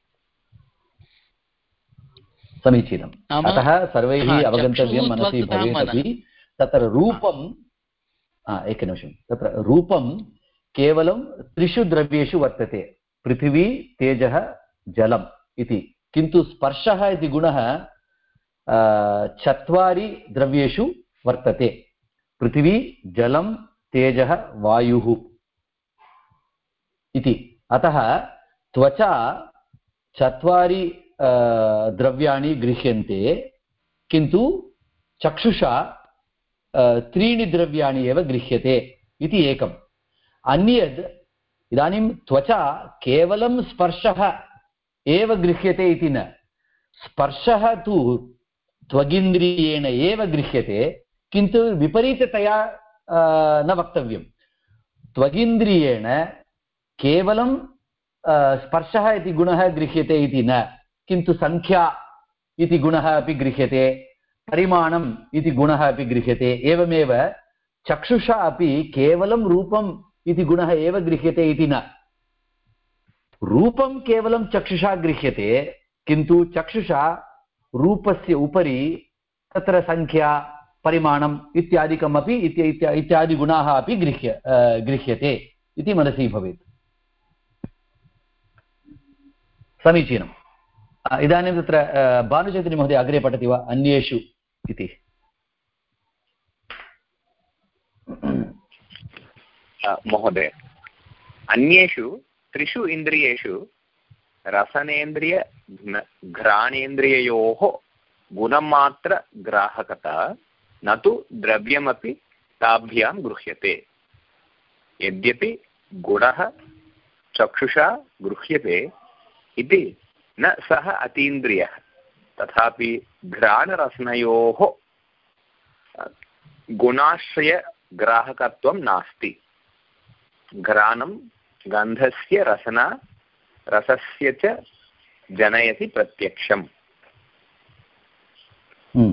समीचीनम्। अतः सर्वैः अवगन्तव्यं मनसि भवेदपि तत्र रूपं एकनिमिषं। तत्र रूपं केवलं त्रिषु द्रव्येषु वर्तते। पृथिवी तेजः जलम् इति। किन्तु स्पर्शः इति गुणः चत्वारि द्रव्येषु वर्तते। पृथिवी, जलं, तेजः, वायुः इति। अतः त्वचा चत्वारि द्रव्याणि गृह्यन्ते, किन्तु चक्षुषा त्रीणि द्रव्याणि एव गृह्यते इति एकम्। अन्यद्, इदानीं त्वचा केवलं स्पर्शः एव गृह्यते इति न स्पर्शः तु त्वगिन्द्रियेण एव गृह्यते किन्तु विपरीततया अ, न वक्तव्यं त्वगिन्द्रियेण केवलं अ, स्पर्शः इति गुणः गृह्यते इति न किन्तु सङ्ख्या इति गुणः अपि गृह्यते परिमाणम् इति गुणः अपि गृह्यते एवमेव चक्षुषा अपि केवलं रूपम् इति गुणः एव गृह्यते इति न रूपं केवलं चक्षुषा गृह्यते, किन्तु चक्षुषा रूपस्य उपरि तत्र सङ्ख्या परिमाणम् इत्यादिकमपि इत्य- इत्य- इत्यादिगुणाः अपि गृह्य गृह्यते इति मनसि भवेत्। समीचीनम्। इदानीं तत्र भानुचैतन्यमहोदय अग्रे पठति वा? अन्येषु इति। महोदय, अन्येषु त्रिषु इन्द्रियेषु रसनेन्द्रिय घ्राणेन्द्रिययोः गुणमात्रग्राहकता न तु द्रव्यमपि ताभ्यां गृह्यते। यद्यपि गुणः चक्षुषा गृह्यते, इति न सः अतीन्द्रियः, तथापि घ्राणरसनयोः गुणाश्रयग्राहकत्वं नास्ति। घ्राणं गन्धस्य रसना रसस्य च जनयति प्रत्यक्षम्। हम्म,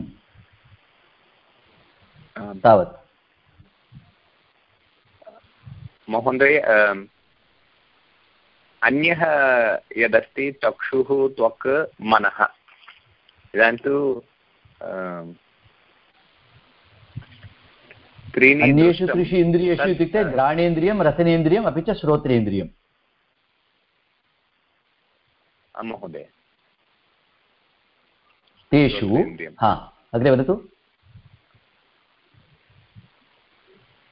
तावत्। महोदय अन्यः यदस्ति चक्षुः त्वक् मनः। इदानीं तु त्रीणि अन्येषु। त्रिषु इन्द्रियेषु इत्युक्ते घ्राणेन्द्रियं रसनेन्द्रियम् अपि च श्रोत्रेन्द्रियम्। आं महोदय। तेषु हा अग्रे वदतु।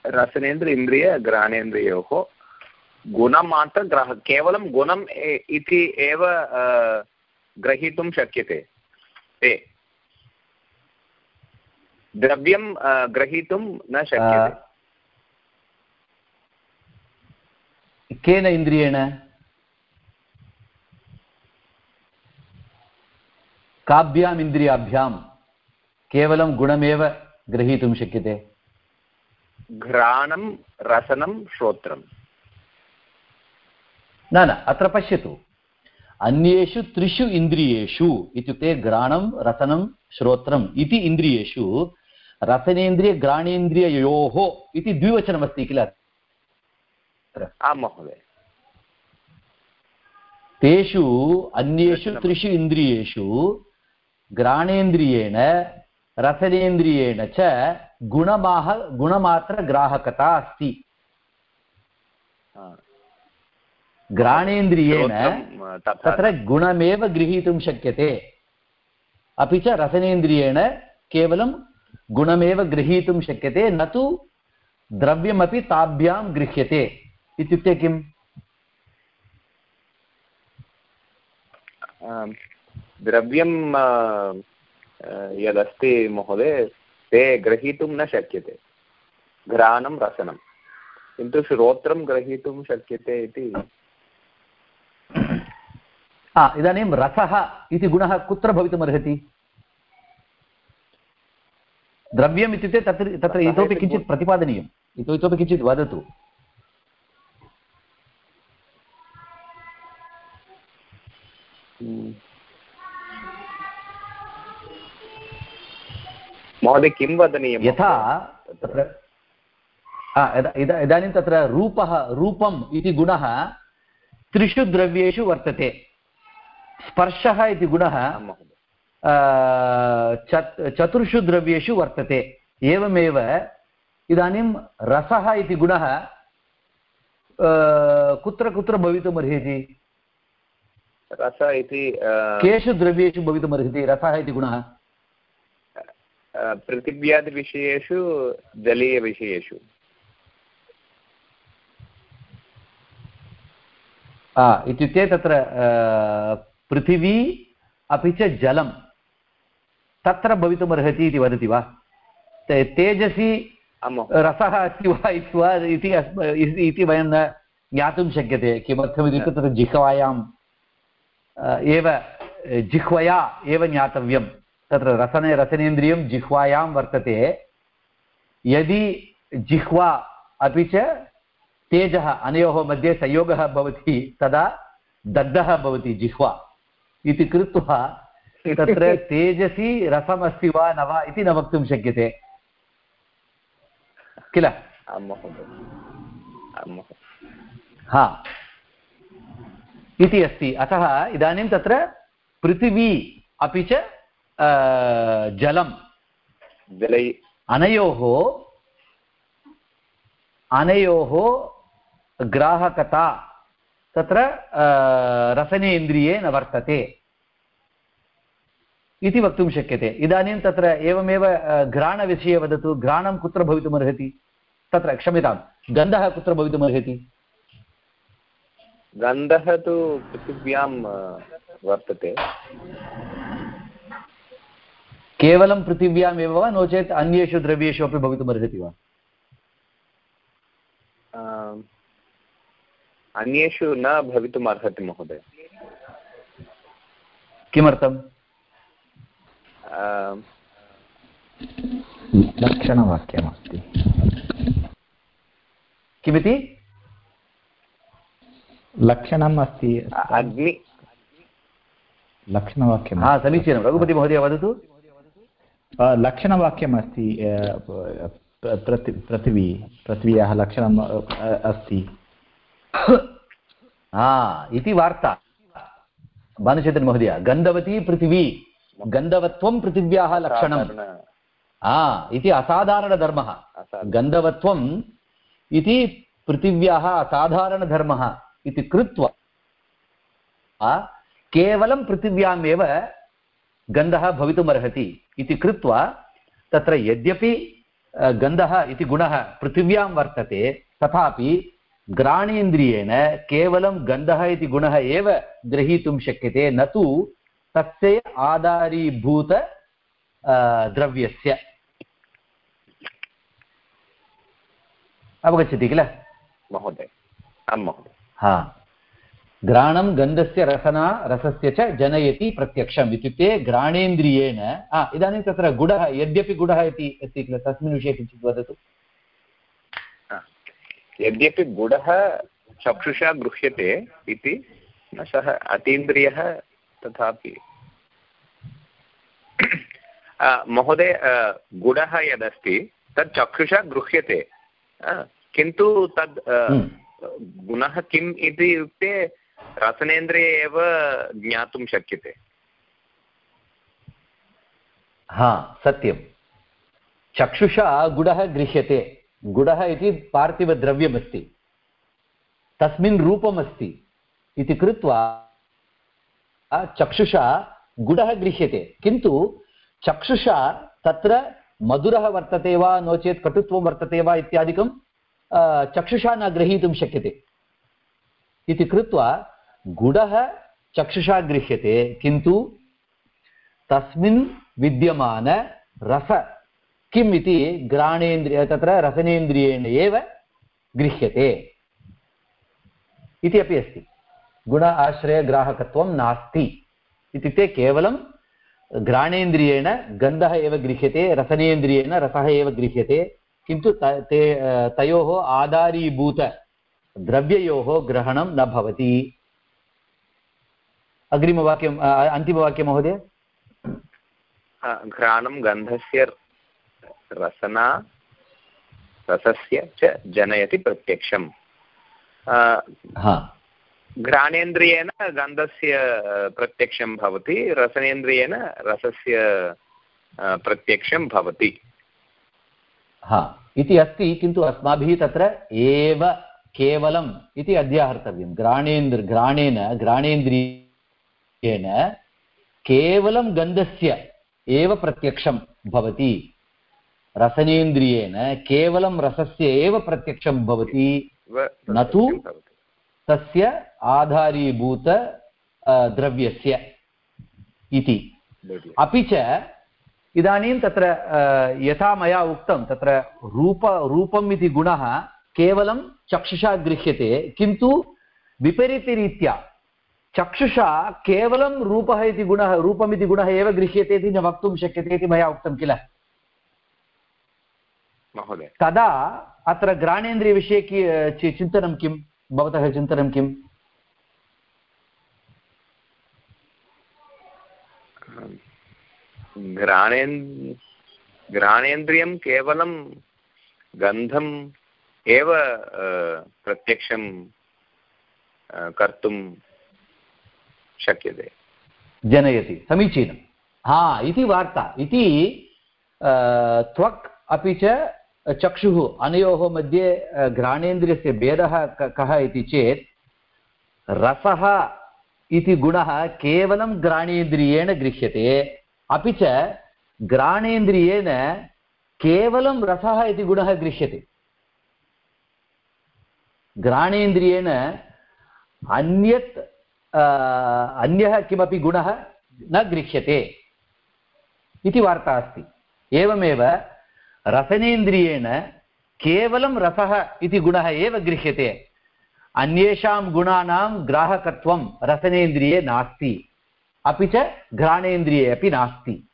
रसनेन्द्र इन्द्रिय घ्राणेन्द्रियोः गुणमात्रग्राह केवलं गुणम् इति एव ग्रहीतुं शक्यते। ते द्रव्यं ग्रहीतुं न शक्यते। केन इन्द्रियेण? काभ्याम् इन्द्रियाभ्यां केवलं गुणमेव ग्रहीतुं शक्यते। घ्राणं रसनं श्रोत्रं न न अत्र पश्यतु। अन्येषु त्रिषु इन्द्रियेषु इत्युक्ते घ्राणं रसनं श्रोत्रम् इति इन्द्रियेषु रसनेन्द्रियघ्राणेन्द्रिययोः इति द्विवचनमस्ति किल? आं महोदय। तेषु अन्येषु त्रिषु इन्द्रियेषु घ्राणेन्द्रियेण रसनेन्द्रियेण च गुणमाह गुणमात्रग्राहकता अस्ति। घ्राणेन्द्रियेण तत्र गुणमेव गृहीतुं शक्यते। अपि च रसनेन्द्रियेण केवलं गुणमेव गृहीतुं शक्यते न तु द्रव्यमपि ताभ्यां गृह्यते। इत्युक्ते किम्? द्रव्यं यदस्ति महोदय ते ग्रहीतुं न शक्यते। घ्राणं रसनं। किन्तु श्रोत्रं ग्रहीतुं शक्यते इति। इदानीं रसः इति गुणः कुत्र भवितुमर्हति? द्रव्यम् इत्युक्ते तत्र तत्र इतोपि इति किञ्चित् प्रतिपादनीयम्। इतो इतोपि किञ्चित् वदतु। महोदय किं वदनीयं? यथा तत्र इदा- इदा- इदानीं तत्र रूपः रूपम् इति गुणः त्रिषु द्रव्येषु वर्तते। स्पर्शः इति गुणः चत् चतुर्षु द्रव्येषु वर्तते एवमेव इदानीं रसः इति गुणः कुत्र कुत्र भवितुमर्हति रस इति केषु द्रव्येषु भवितुमर्हति रसः इति गुणः पृथिव्यादिविषयेषु जलीयविषयेषु इत्युक्ते तत्र पृथिवी अपि च तत्र भवितुमर्हति इति वदति वा? ते- तेजसि रसः अस्ति वा इति वा इति इति वयं न ज्ञातुं शक्यते। किमर्थमित्युक्ते तत्र जिह्वायाम् एव जिह्वया एव ज्ञातव्यं। तत्र रसने रसनेन्द्रियं जिह्वायां वर्तते। यदि जिह्वा अपि च तेजः अनयोः मध्ये संयोगः भवति तदा दग्धः भवति जिह्वा। इति कृत्वा तत्र (laughs) तेजसि रसमस्ति वा न वा इति न वक्तुं शक्यते। किल? हा। इति अस्ति। अतः इदानीं तत्र पृथिवी अपि च जलं जलै। अनयोः अनयोः ग्राहकता तत्र रसनेन्द्रिये न वर्तते। इति वक्तुं शक्यते। इदानीं तत्र एवमेव घ्राणविषये वदतु। घ्राणं कुत्र भवितुमर्हति? तत्र क्षम्यतां गन्धः कुत्र भवितुमर्हति? गन्धः तु पृथिव्यां वर्तते। केवलं पृथिव्यामेव वा? नो चेत् अन्येषु द्रव्येषु अपि भवितुमर्हति वा? अन्येषु न भवितुम् अर्हति महोदय। किमर्थम्? लक्षणवाक्यमस्ति। किमिति? लक्षणम् अस्ति अग्नि। लक्षणवाक्यम् हा समीचीनं। रघुपतिमहोदय वदतु। अ, लक्षणवाक्यमस्ति अ, प- पृथि पृथिवी। पृथिव्याः लक्षणम् अ, अ, अस्ति। (coughs) हा इति वार्ता। भानुचन्द्रन् महोदय गन्धवती पृथिवी। गन्धवत्वं पृथिव्याः लक्षणं हा इति असाधारणधर्मः। गन्धवत्वम् इति पृथिव्याः असाधारणधर्मः इति कृत्वा केवलं पृथिव्यामेव गन्धः भवितुमर्हति इति कृत्वा तत्र यद्यपि गन्धः इति गुणः पृथिव्यां वर्तते तथापि घ्राणेन्द्रियेण केवलं गन्धः इति गुणः एव ग्रहीतुं शक्यते न तु तस्य आधारीभूत द्रव्यस्य। अवगच्छति किल? महोदय आं महोदय। हा। घ्राणं गन्धस्य रसना रसस्य च जनयति प्रत्यक्षम् इत्युक्ते घ्राणेन्द्रियेण। इदानीं तत्र गुडः यद्यपि गुडः इति अस्ति किल? तस्मिन् विषये किञ्चित् वदतु। यद्यपि गुडः चक्षुषा गृह्यते इति सः अतीन्द्रियः तथापि महोदय गुडः यदस्ति तत् चक्षुषा गृह्यते। किन्तु तद् गुणः किम् इति इत्युक्ते रसनेन्द्रिये एव ज्ञातुं शक्यते। हा सत्यं चक्षुषा गुडः गृह्यते। गुडः इति पार्थिवद्रव्यमस्ति। तस्मिन् रूपमस्ति। इति कृत्वा चक्षुषा गुडः गृह्यते किन्तु चक्षुषा तत्र मधुरः वर्तते वा नो चेत् कटुत्वं वर्तते वा इत्यादिकं चक्षुषा न ग्रहीतुं शक्यते इति कृत्वा गुडः चक्षुषा गृह्यते किन्तु तस्मिन् विद्यमानरस किम् इति घ्राणेन्द्रिय तत्र रसनेन्द्रियेण एव गृह्यते इति अपि अस्ति गुण आश्रयग्राहकत्वं नास्ति इत्युक्ते केवलं घ्राणेन्द्रियेण गन्धः एव गृह्यते रसनेन्द्रियेण रसः एव गृह्यते किन्तु ते तयोः आधारीभूतद्रव्ययोः ग्रहणं न भवति। अग्रिमवाक्यम् अन्तिमवाक्यं महोदय? घ्राणं गन्धस्य रसना रसस्य च जनयति प्रत्यक्षम्। घ्राणेन्द्रियेण गन्धस्य प्रत्यक्षं भवति रसनेन्द्रियेण रसस्य प्रत्यक्षं भवति। हा इति अस्ति किन्तु अस्माभिः तत्र एव केवलम् इति अध्याहर्तव्यं। घ्राणेन्द्र घ्राणेन घ्राणेन्द्रियेण केवलं गन्धस्य एव प्रत्यक्षं भवति। रसनेन्द्रियेण केवलं रसस्य एव प्रत्यक्षं भवति। न तु तस्य आधारीभूत द्रव्यस्य इति। अपि च इदानीं तत्र यथा मया उक्तं तत्र रूप रूपम् इति गुणः केवलं चक्षुषा गृह्यते किन्तु विपरीतरीत्या चक्षुषा केवलं रूपः इति गुणः रूपमिति गुणः एव गृह्यते इति न वक्तुं शक्यते इति मया उक्तं किल? तदा अत्र घ्राणेन्द्रियविषये चिन्तनं किं भवतः चिन्तनं किम्? घ्राणेन् घ्राणेन्द्रियं केवलं गन्धम् एव प्रत्यक्षं कर्तुं शक्यते। जनयति समीचीनं। हा इति वार्ता। इति त्वक् अपि च चक्षुः अनयोः मध्ये घ्राणेन्द्रियस्य भेदः कः इति चेत् रसः इति गुणः केवलं घ्राणेन्द्रियेण गृह्यते अपि च घ्राणेन्द्रियेण केवलं रसः इति गुणः गृह्यते घ्राणेन्द्रियेण अन्यत् अन्यः किमपि गुणः न गृह्यते इति वार्ता अस्ति एवमेव रसनेन्द्रियेण केवलं रसः इति गुणः एव गृह्यते। अन्येषां गुणानां ग्राहकत्वं रसनेन्द्रिये नास्ति। अपि च घ्राणेन्द्रिये अपि नास्ति।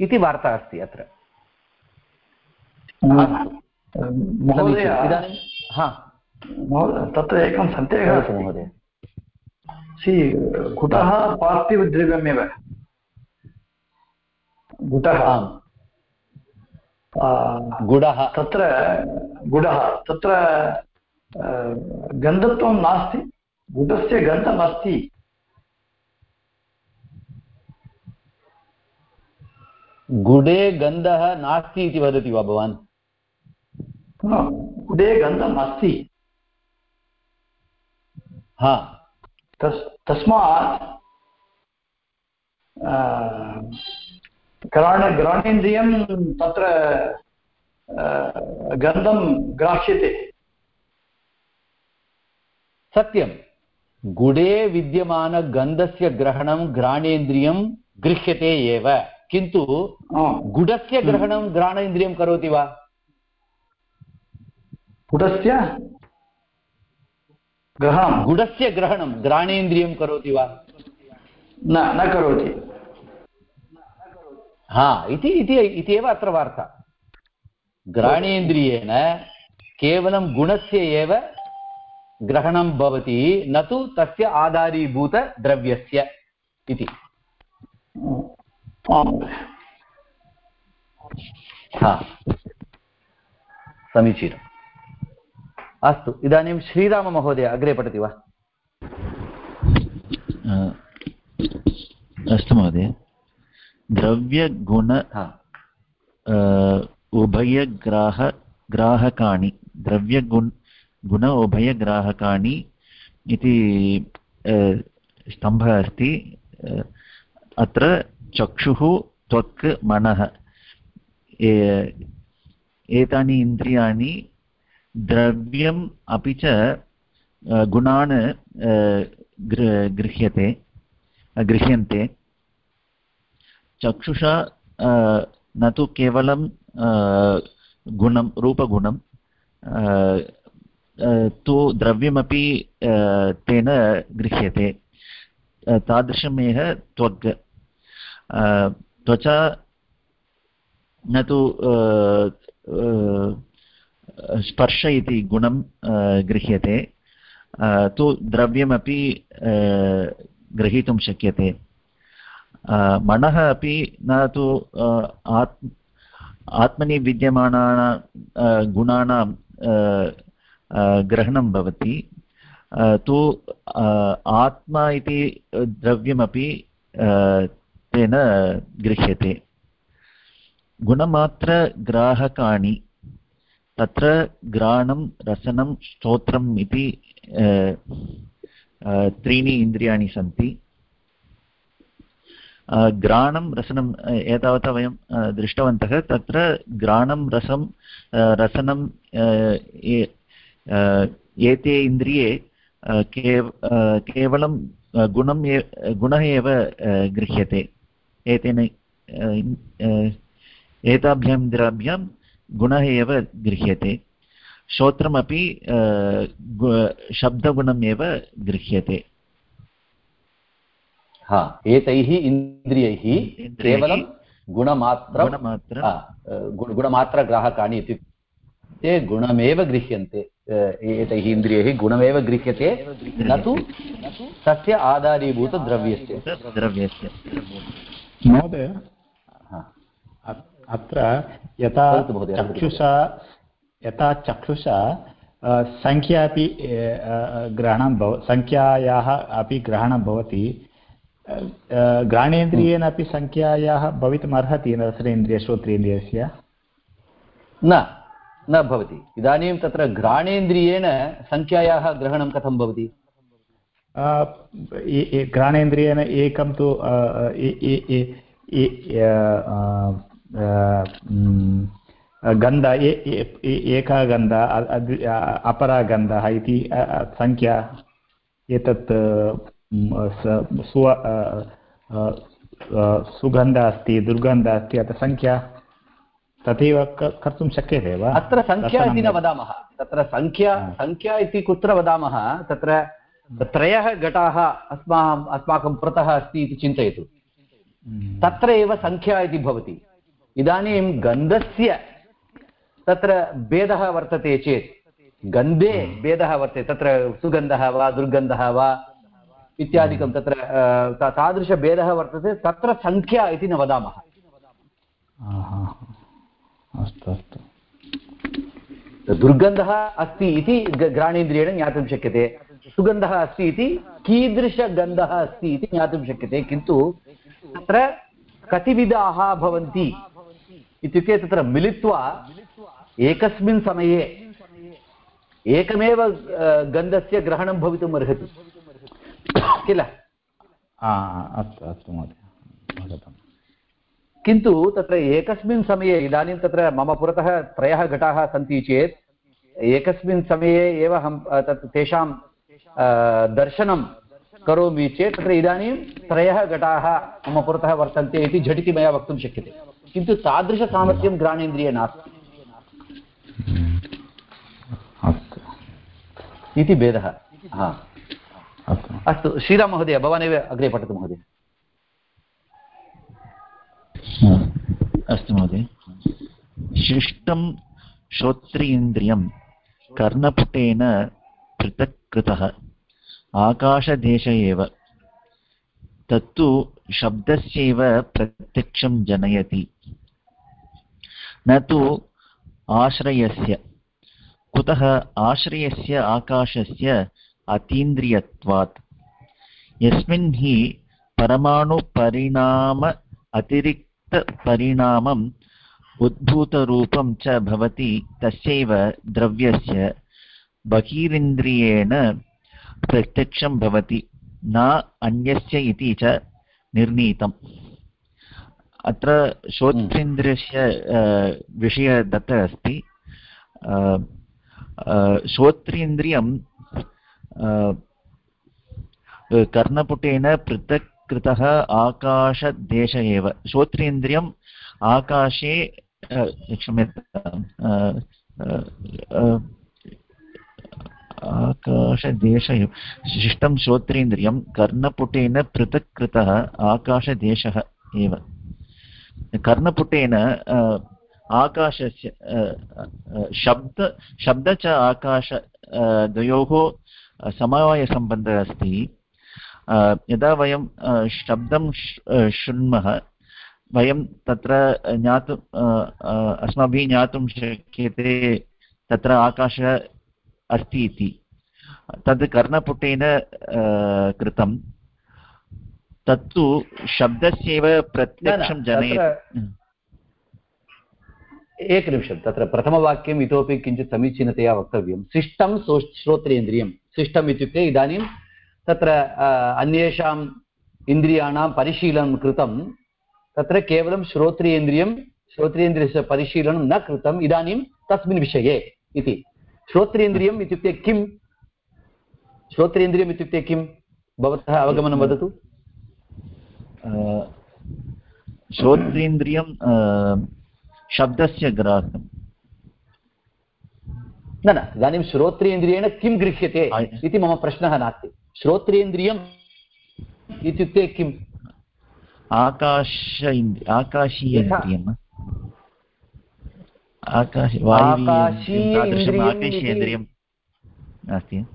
इति वार्ता अस्ति अत्र। महोदय इदानीं हा। तत्र एकं सन्देहः अस्ति। घुटः पार्थिवद्रव्यमेव? घुटः गुडः। तत्र गुडः तत्र गन्धत्वं नास्ति गुडस्य गन्धमस्ति। गुडे गन्धः नास्ति इति वदति वा भवान्? गुडे गन्धम् अस्ति हा। तस् तस्मात् ग्राण ग्राणेन्द्रियं तत्र गन्धं ग्राह्यते। सत्यं। गुडे विद्यमानगन्धस्य ग्रहणं घ्राणेन्द्रियं गृह्यते एव। किन्तु गुडस्य ग्रहणं घ्राणेन्द्रियं करोति वा? गुडस्य? ग्रहणं। गुडस्य ग्रहणं घ्राणेन्द्रियं करोति वा? न न करोति। हा इति इति इति एव अत्र वार्ता। घ्राणेन्द्रियेण केवलं गुणस्य एव ग्रहणं भवति न तु तस्य आधारीभूतद्रव्यस्य इति। हा समीचीनम्। अस्तु इदानीं श्रीराममहोदय अग्रे पठति वा? अस्तु महोदय। द्रव्यगुण उभयग्राह ग्राहकाणि द्रव्यगुण गुण उभयग्राहकाणि इति स्तम्भः अस्ति. अत्र चक्षुः त्वक् मनः. एतानि इन्द्रियाणि द्रव्यम् अपि च गुणान् गृह्यते गृह्यन्ते. चक्षुषा न तु केवलं गुणं, रूपगुणं तु द्रव्यमपि तेन गृह्यते तादृशमेव त्वग् त्वचा न तु स्पर्श इति गुणं गृह्यते तु द्रव्यमपि ग्रहीतुं शक्यते। मनः अपि न तु आत् आत्मनि विद्यमानानां गुणानां ग्रहणं भवति। तु आत्मा इति द्रव्यमपि तेन गृह्यते। गुणमात्रग्राहकाणि तत्र घ्राणं रसनं श्रोत्रम् इति त्रीणि इन्द्रियाणि सन्ति। घ्राणं रसनं एतावता वयं दृष्टवन्तः, तत्र घ्राणं रसं रसनं एते इन्द्रिये केव केवलं गुणं गुणः एव गृह्यते। एतेन एताभ्याम् इन्द्राभ्यां गुणः एव गृह्यते। श्रोत्रमपि शब्दगुणम् एव गृह्यते। हा एतैः इन्द्रियैः केवलं गुणमात्र गुणमात्र. गुणमात्रग्राहकाणि इत्युक्ते गुणमेव गृह्यन्ते एतैः इन्द्रियैः गुणमेव गृह्यते न तु तस्य आधारीभूतद्रव्यस्य द्रव्यस्य। महोदय अत्र यथा चक्षुषा यथा चक्षुषा सङ्ख्या अपि ग्रहणं भव सङ्ख्यायाः अपि ग्रहणं भवति। घ्राणेन्द्रियेण अपि सङ्ख्यायाः भवितुमर्हति रसनेन्द्रिय श्रोत्रेन्द्रियस्य? न न भवति। इदानीं तत्र घ्राणेन्द्रियेण सङ्ख्यायाः ग्रहणं कथं भवति? घ्राणेन्द्रियेण एकं तु गन्ध एकः गन्ध अपरः गन्धः इति सङ्ख्या एतत् स्व सुगन्धः अस्ति दुर्गन्धः अस्ति अतः सङ्ख्या तथैव कर्तुं शक्यते वा अत्र सङ्ख्या इति न वदामः। तत्र सङ्ख्या सङ्ख्या इति कुत्र वदामः? तत्र त्रयः घटाः अस्माकम् अस्माकं पुरतः अस्ति इति चिन्तयतु। तत्र एव सङ्ख्या इति भवति। इदानीं गन्धस्य तत्र भेदः वर्तते चेत्। गन्धे भेदः वर्तते। तत्र सुगन्धः वा दुर्गन्धः वा इत्यादिकं तत्र तादृशभेदः वर्तते तत्र सङ्ख्या इति न वदामः। अस्तु अस्तु। दुर्गन्धः अस्ति इति घ्राणेन्द्रियेण ज्ञातुं शक्यते। सुगन्धः अस्ति इति कीदृशगन्धः अस्ति इति ज्ञातुं शक्यते किन्तु तत्र कतिविधाः भवन्ति इत्युक्ते तत्र मिलित्वा एकस्मिन् समये एकमेव गन्धस्य ग्रहणं भवितुम् अर्हति। किल? (coughs) अस्तु अस्तु महोदय किन्तु तत्र एकस्मिन् समये इदानीं तत्र मम पुरतः त्रयः घटाः सन्ति चेत् एकस्मिन् समये एव अहं तत् तेषां दर्शनं करोमि चेत् तत्र इदानीं त्रयः घटाः मम पुरतः वर्तन्ते इति झटिति मया वक्तुं शक्यते। किन्तु तादृशसामर्थ्यं घ्राणेन्द्रिये नास्ति। इति भेदः। हा। अस्तु। श्रीराम महोदय भवानेव अग्रे पठतु महोदय। अस्तु महोदय। शिष्टं श्रोत्रेन्द्रियं कर्णपुटेन पृथक् कृतः आकाशदेश एव तत्तु शब्दस्यैव प्रत्यक्षं जनयति। न तु आश्रयस्य कुतः आश्रयस्य आकाशस्य अतीन्द्रियत्वात्। यस्मिन् हि परमाणुपरिणाम अतिरिक्तपरिणामम् उद्भूतरूपं च भवति तस्यैव द्रव्यस्य बहिरिन्द्रियेण प्रत्यक्षं भवति न अन्यस्य इति च निर्णीतम्। अत्र श्रोत्रेन्द्रियस्य विषयः दत्तः अस्ति। श्रोत्रेन्द्रियं कर्णपुटेन पृथक् कृतः आकाशदेश एव। श्रोत्रेन्द्रियम् आकाशे क्षम्यताम् अ, आकाशदेश एव। शिष्टं श्रोत्रेन्द्रियं कर्णपुटेन पृथक् कृतः आकाशदेशः एव। कर्णपुटेन आकाशस्य शब्द शब्द च आकाश द्वयोः समवायसम्बन्धः अस्ति। यदा वयं शब्दं शृण्मः वयं तत्र ज्ञातुं अस्माभिः ज्ञातुं शक्यते तत्र आकाशः अस्ति इति। तद् कर्णपुटेन कृतं। तत्तु शब्दस्यैव प्रत्यक्षं जनयति। एकनिमिषं, तत्र प्रथमवाक्यम् इतोपि किञ्चित् समीचीनतया वक्तव्यं। शिष्टं सो श्रोत्रेन्द्रियं। शिष्टम् इत्युक्ते इदानीं तत्र अन्येषाम् इन्द्रियाणां परिशीलनं कृतं, तत्र केवलं श्रोत्रेन्द्रियं, श्रोत्रेन्द्रियस्य परिशीलनं न कृतम्, इदानीं तस्मिन् विषये इति। श्रोत्रेन्द्रियम् इत्युक्ते किं? श्रोत्रेन्द्रियम् इत्युक्ते किं? भवतः अवगमनं वदतु। श्रोत्रेन्द्रियं शब्दस्य ग्राहकं न न इदानीं श्रोत्रेन्द्रियेण किं गृह्यते इति मम प्रश्नः नास्ति। श्रोत्रेन्द्रियम् इत्युक्ते किम् आकाश इन्द्रि आकाशीय इन्द्रियम् आकाश वायवीय आकाशीय तादृशम् इन्द्रियम् आकाशीयेन्द्रियं नास्ति।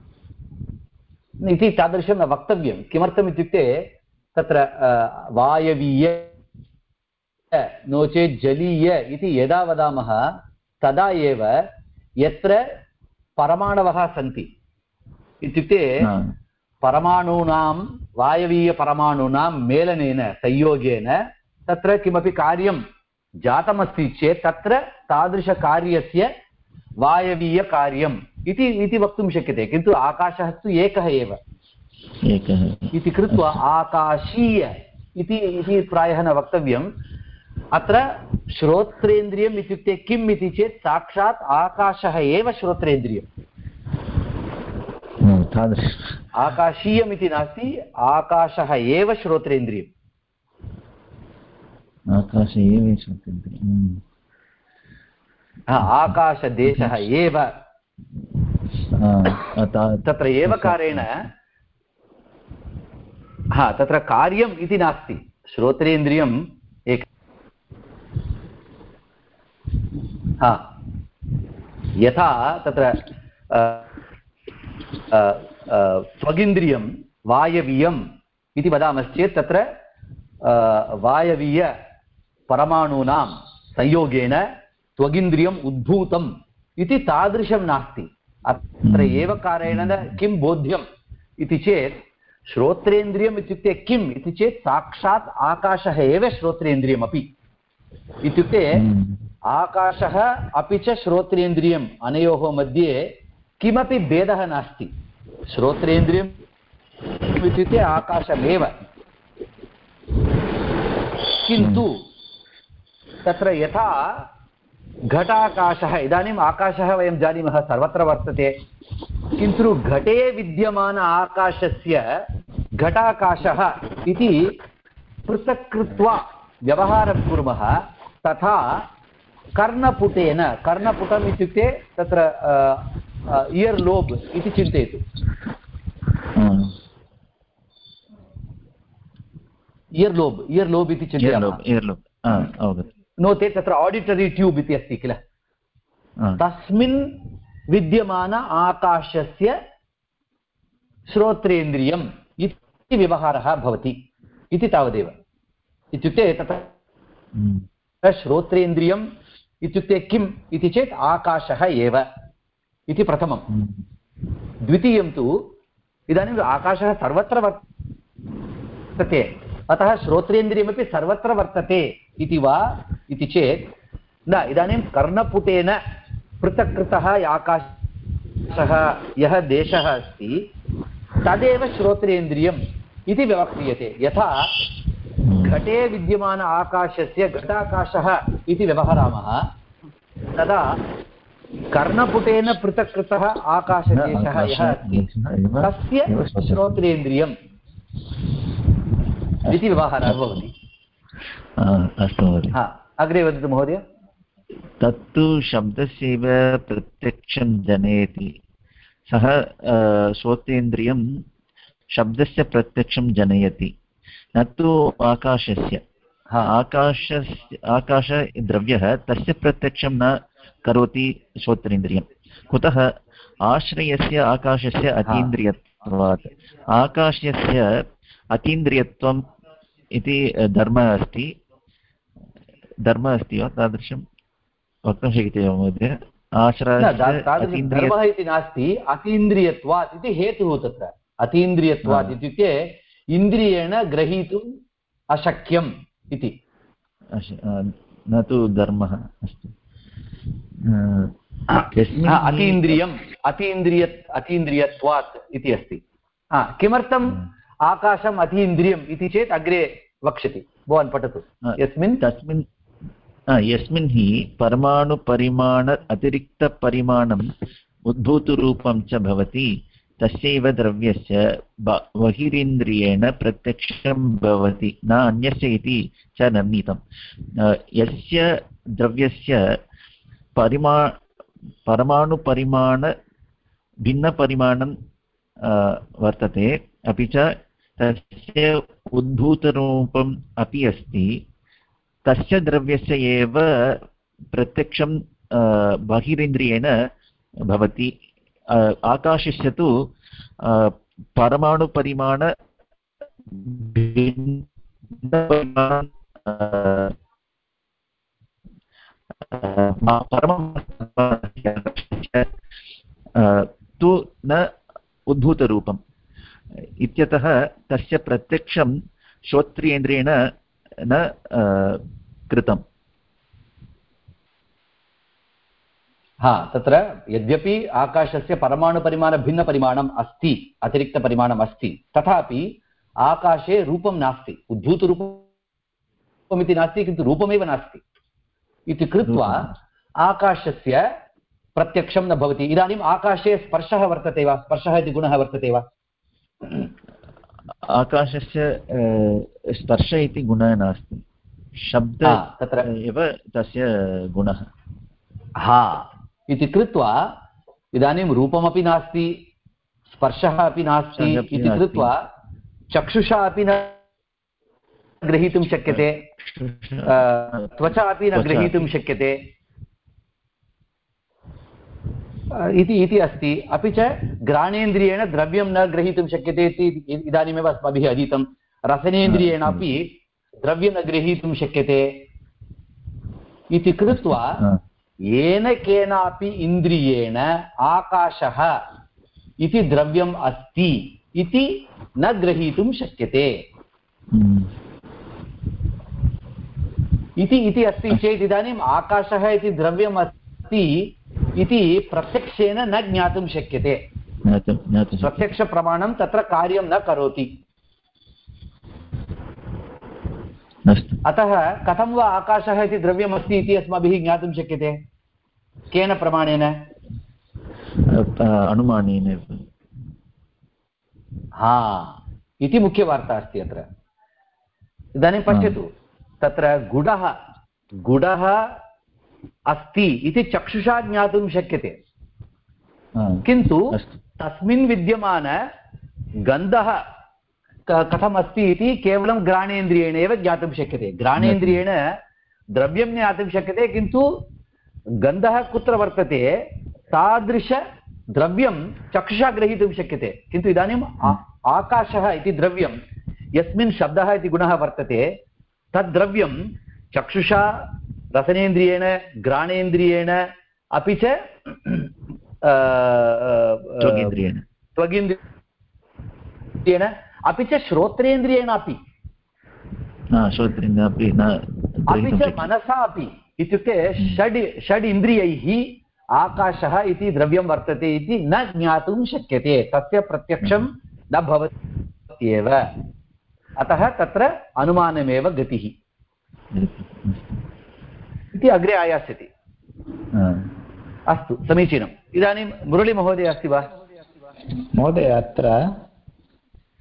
इति तादृशं न वक्तव्यं। किमर्थम् इत्युक्ते तत्र वायवीय नो चेत् जलीय इति यदा वदामः तदा एव यत्र परमाणवः सन्ति। इत्युक्ते परमाणूनां वायवीयपरमाणूनां मेलनेन संयोगेन तत्र किमपि कार्यं जातमस्ति चेत् तत्र तादृशकार्यस्य वायवीयकार्यम् इति इति वक्तुं शक्यते। किन्तु आकाशः तु एकः एव। एकः। इति कृत्वा आकाशीय इति इति प्रायः न वक्तव्यम् अत्र श्रोत्रेन्द्रियम् इत्युक्ते किम् इति चेत् साक्षात् आकाशः एव श्रोत्रेन्द्रियम्। हा, आकाशीयम् इति नास्ति आकाशः एव श्रोत्रेन्द्रियम्। आकाशे एव हम्म। आकाशदेशः एव। तत्र एवकारेण हा तत्र कार्यम् इति नास्ति। श्रोत्रेन्द्रियम् एक हा। यथा तत्र त्वगिन्द्रियं वायवीयम् इति वदामश्चेत् तत्र वायवीयपरमाणूनां संयोगेन त्वगिन्द्रियम् उद्भूतम् इति तादृशं नास्ति। अत्र हम्म। एवकारेण न किं बोध्यम् इति चेत् श्रोत्रेन्द्रियम् इत्युक्ते किम् इति चेत् साक्षात् आकाशः एव श्रोत्रेन्द्रियमपि। इत्युक्ते आकाशः अपि च श्रोत्रेन्द्रियम् अनयोः मध्ये किमपि भेदः नास्ति। श्रोत्रेन्द्रियम् इत्युक्ते आकाशमेव। किन्तु तत्र यथा घटाकाशः, इदानीम् आकाशः वयं जानीमः, सर्वत्र वर्तते। किन्तु घटे विद्यमान आकाशस्य घटाकाशः इति पृथक् कृत्वा व्यवहारं कुर्मः, तथा कर्णपुटेन कर्णपुटम् इत्युक्ते तत्र इयर् लोब् इति चिन्तयतु. इयर् लोब् इयर् लोब् इति चिन्तयामः. एर्लोब् अवगतम् नो चेत् तत्र आडिटरी ट्यूब् इति अस्ति किल? तस्मिन् विद्यमान आकाशस्य श्रोत्रेन्द्रियम् इति व्यवहारः भवति इति तावदेव. इत्युक्ते तत्र श्रोत्रेन्द्रियम् इत्युक्ते किम् इति चेत् आकाशः एव इति प्रथमं द्वितीयं तु इदानीम् आकाशः सर्वत्र वर्तते। अतः श्रोत्रेन्द्रियमपि सर्वत्र वर्तते इति वा इति चेत् न, इदानीं कर्णपुटेन पृथक् कृतः आकाशः, यः देशः अस्ति, तदेव श्रोत्रेन्द्रियम् इति व्यवह्रियते। यथा घटे विद्यमान आकाशस्य घटाकाशः इति व्यवहरामः। तदा कर्णपुटेन पृथक् कृतः आकाशदेशः यः अस्ति तस्य श्रोत्रेन्द्रियम् इति व्यवहारः भवति। अस्तु अग्रे वदतु महोदय। तत्तु शब्दस्यैव प्रत्यक्षं जनयति। सः श्रोतेन्द्रियं शब्दस्य प्रत्यक्षं जनयति। न तु आकाशस्य। आकाशस्य आकाशद्रव्यः तस्य प्रत्यक्षं न करोति श्रोत्रेन्द्रियं कुतः? आश्रयस्य आकाशस्य अतीन्द्रियत्वात्। आकाशस्य अतीन्द्रियत्वम् इति धर्मः अस्ति। धर्मः अस्ति वा? तादृशं वक्तुं शक्यते वा महोदय? धर्मः इति नास्ति अतीन्द्रियत्वात् इति हेतुः तत्र। अतीन्द्रियत्वात् इत्युक्ते इन्द्रियेण ग्रहीतुम् अशक्यम् इति। न तु धर्मः अस्ति। अतीन्द्रियम्। अतीन्द्रिय अतीन्द्रियत्वात् इति अस्ति। किमर्थम्? आकाशम् अतीन्द्रियम् इति चेत् अग्रे वक्ष्यति भवान् पठतु। यस्मिन्? तस्मिन् यस्मिन् हि परमाणुपरिमाण अतिरिक्तपरिमाणम् उद्भूतरूपं च भवति। तस्यैव द्रव्यस्य बहिरिन्द्रियेण प्रत्यक्षं भवति, न अन्यस्य इति च निर्णीतं यस्य द्रव्यस्य परिमा, परमाणुपरिमाण, भिन्नपरिमाणं वर्तते, अपि च तस्य उद्भूतरूपम् अपि अस्ति, तस्य द्रव्यस्य एव प्रत्यक्षं बहिरिन्द्रियेण भवति आकाशस्य तु परमाणुपरिमाण तु न उद्भूतरूपम्। इत्यतः तस्य प्रत्यक्षं श्रोत्रियेन्द्रियेण न कृतम्। हा तत्र यद्यपि आकाशस्य परमाणुपरिमाणभिन्नपरिमाणम् अस्ति अतिरिक्तपरिमाणम् अस्ति तथापि आकाशे रूपं नास्ति उद्भूतरूपमिति नास्ति किन्तु रूपमेव नास्ति। इति कृत्वा आकाशस्य प्रत्यक्षं न भवति। इदानीम् आकाशे स्पर्शः वर्तते वा? स्पर्शः इति गुणः वर्तते वा? आकाशस्य स्पर्श इति गुणः नास्ति। शब्द तत्र एव तस्य गुणः। हा इति कृत्वा इदानीं रूपमपि नास्ति स्पर्शः अपि नास्ति इति कृत्वा चक्षुषा अपि न ग्रहीतुं शक्यते त्वचा अपि न ग्रहीतुं शक्यते। इति इति अस्ति। अपि च घ्राणेन्द्रियेण द्रव्यं न ग्रहीतुं शक्यते इति इदानीमेव अस्माभिः अधीतं। रसनेन्द्रियेणापि द्रव्यं न ग्रहीतुं शक्यते। इति कृत्वा येन केनापि इन्द्रियेण आकाशः इति द्रव्यम् अस्ति इति न ग्रहीतुं शक्यते। इति इति अस्ति चेत् इदानीम् आकाशः इति द्रव्यम् अस्ति इति प्रत्यक्षेन न ज्ञातुं शक्यते। प्रत्यक्षप्रमाणं तत्र कार्यं न करोति अस्तु अतः कथं वा आकाशः इति द्रव्यमस्ति इति अस्माभिः ज्ञातुं शक्यते? केन प्रमाणेन? अनुमानेन। हा इति मुख्यवार्ता अस्ति अत्र। इदानीं पश्यतु तत्र गुडः गुडः अस्ति इति चक्षुषा ज्ञातुं शक्यते। किन्तु तस्मिन् विद्यमान गन्धः क- कथमस्ति इति केवलं घ्राणेन्द्रियेण एव ज्ञातुं शक्यते। घ्राणेन्द्रियेण द्रव्यं ज्ञातुं शक्यते किन्तु गन्धः कुत्र वर्तते तादृशद्रव्यं चक्षुषा ग्रहीतुं शक्यते। किन्तु इदानीम् आकाशः इति द्रव्यं यस्मिन् शब्दः इति गुणः वर्तते तद्द्रव्यं चक्षुषा रसनेन्द्रियेण घ्राणेन्द्रियेण अपि च (clears throat) त्वगिन्द्रियेण अपि च श्रोत्रेन्द्रियेण अपि। हा, श्रोत्रेण अपि न अपि च। मनसा अपि इत्युक्ते षड् षड् इन्द्रियैः आकाशः इति द्रव्यं वर्तते इति न ज्ञातुं शक्यते तस्य प्रत्यक्षं न भवत्येव। अतः तत्र अनुमानमेव गतिः। इति अग्रे आयास्यति। अस्तु समीचीनम्। इदानीं मुरळीमहोदय अस्ति वा? महोदय अत्र अ,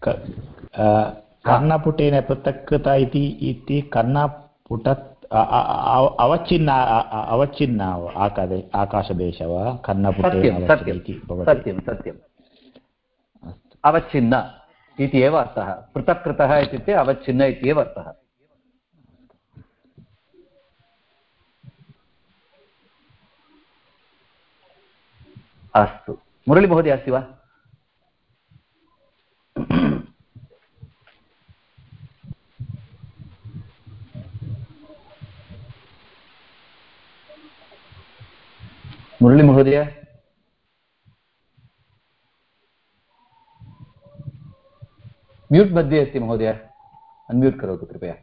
कर्णपुटेन पृथक्कृता इति इति कर्णपुट अवच्छिन्न अवच्छिन्न आकादे आकाशदेश वा? कर्णपुटेन इति सत्यं सत्यम् अवच्छिन्न इति एव अर्थः। पृथक् कृतः इत्युक्ते अवच्छिन्न इत्येव अर्थः। अस्तु। मुरळीमहोदय अस्ति वा? मुरळीमहोदय म्यूट् मध्ये अस्ति महोदय। अन्म्यूट् करोतु कृपया।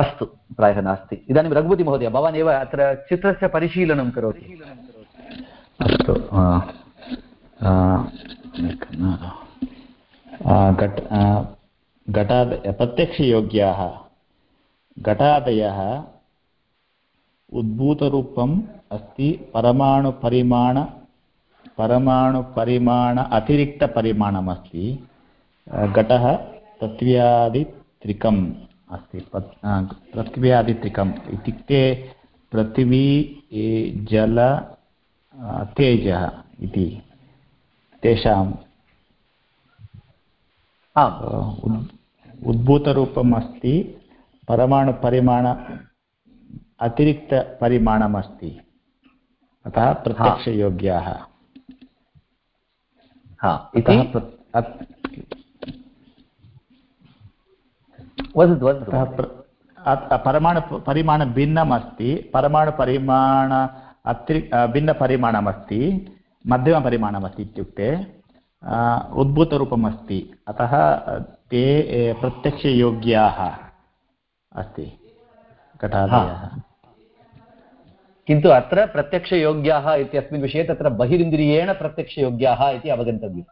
अस्तु, प्रायः नास्ति। इदानीं रघुपतिमहोदय भवान् एव अत्र चित्रस्य परिशीलनं करोतु। अस्तु घट घटाद प्रत्यक्षयोग्याः घटादयः उद्भूतरूपम् अस्ति परमाणुपरिमाण परमाणुपरिमाण अतिरिक्तपरिमाणमस्ति घटः पृथ्व्यादित्रिकम् अस्ति पृथ्व्यादित्रिकम् इत्युक्ते पृथिवी जल तेजः इति तेषाम् उद्भूतरूपम् अस्ति परमाणुपरिमाण अतिरिक्तपरिमाणमस्ति। अतः प्रत्यक्षयोग्याः। हा इति वदतु वदतु। अतः परमाणु परिमाण भिन्नम् अस्ति परमाणुपरिमाण अतिरि भिन्नपरिमाणमस्ति मध्यमपरिमाणमस्ति इत्युक्ते उद्भूतरूपम् अस्ति अतः ते प्रत्यक्षयोग्याः अस्ति घटादयः किन्तु अत्र प्रत्यक्षयोग्याः इत्यस्मिन् विषये तत्र बहिरिन्द्रियेण प्रत्यक्षयोग्याः इति अवगन्तव्यम्।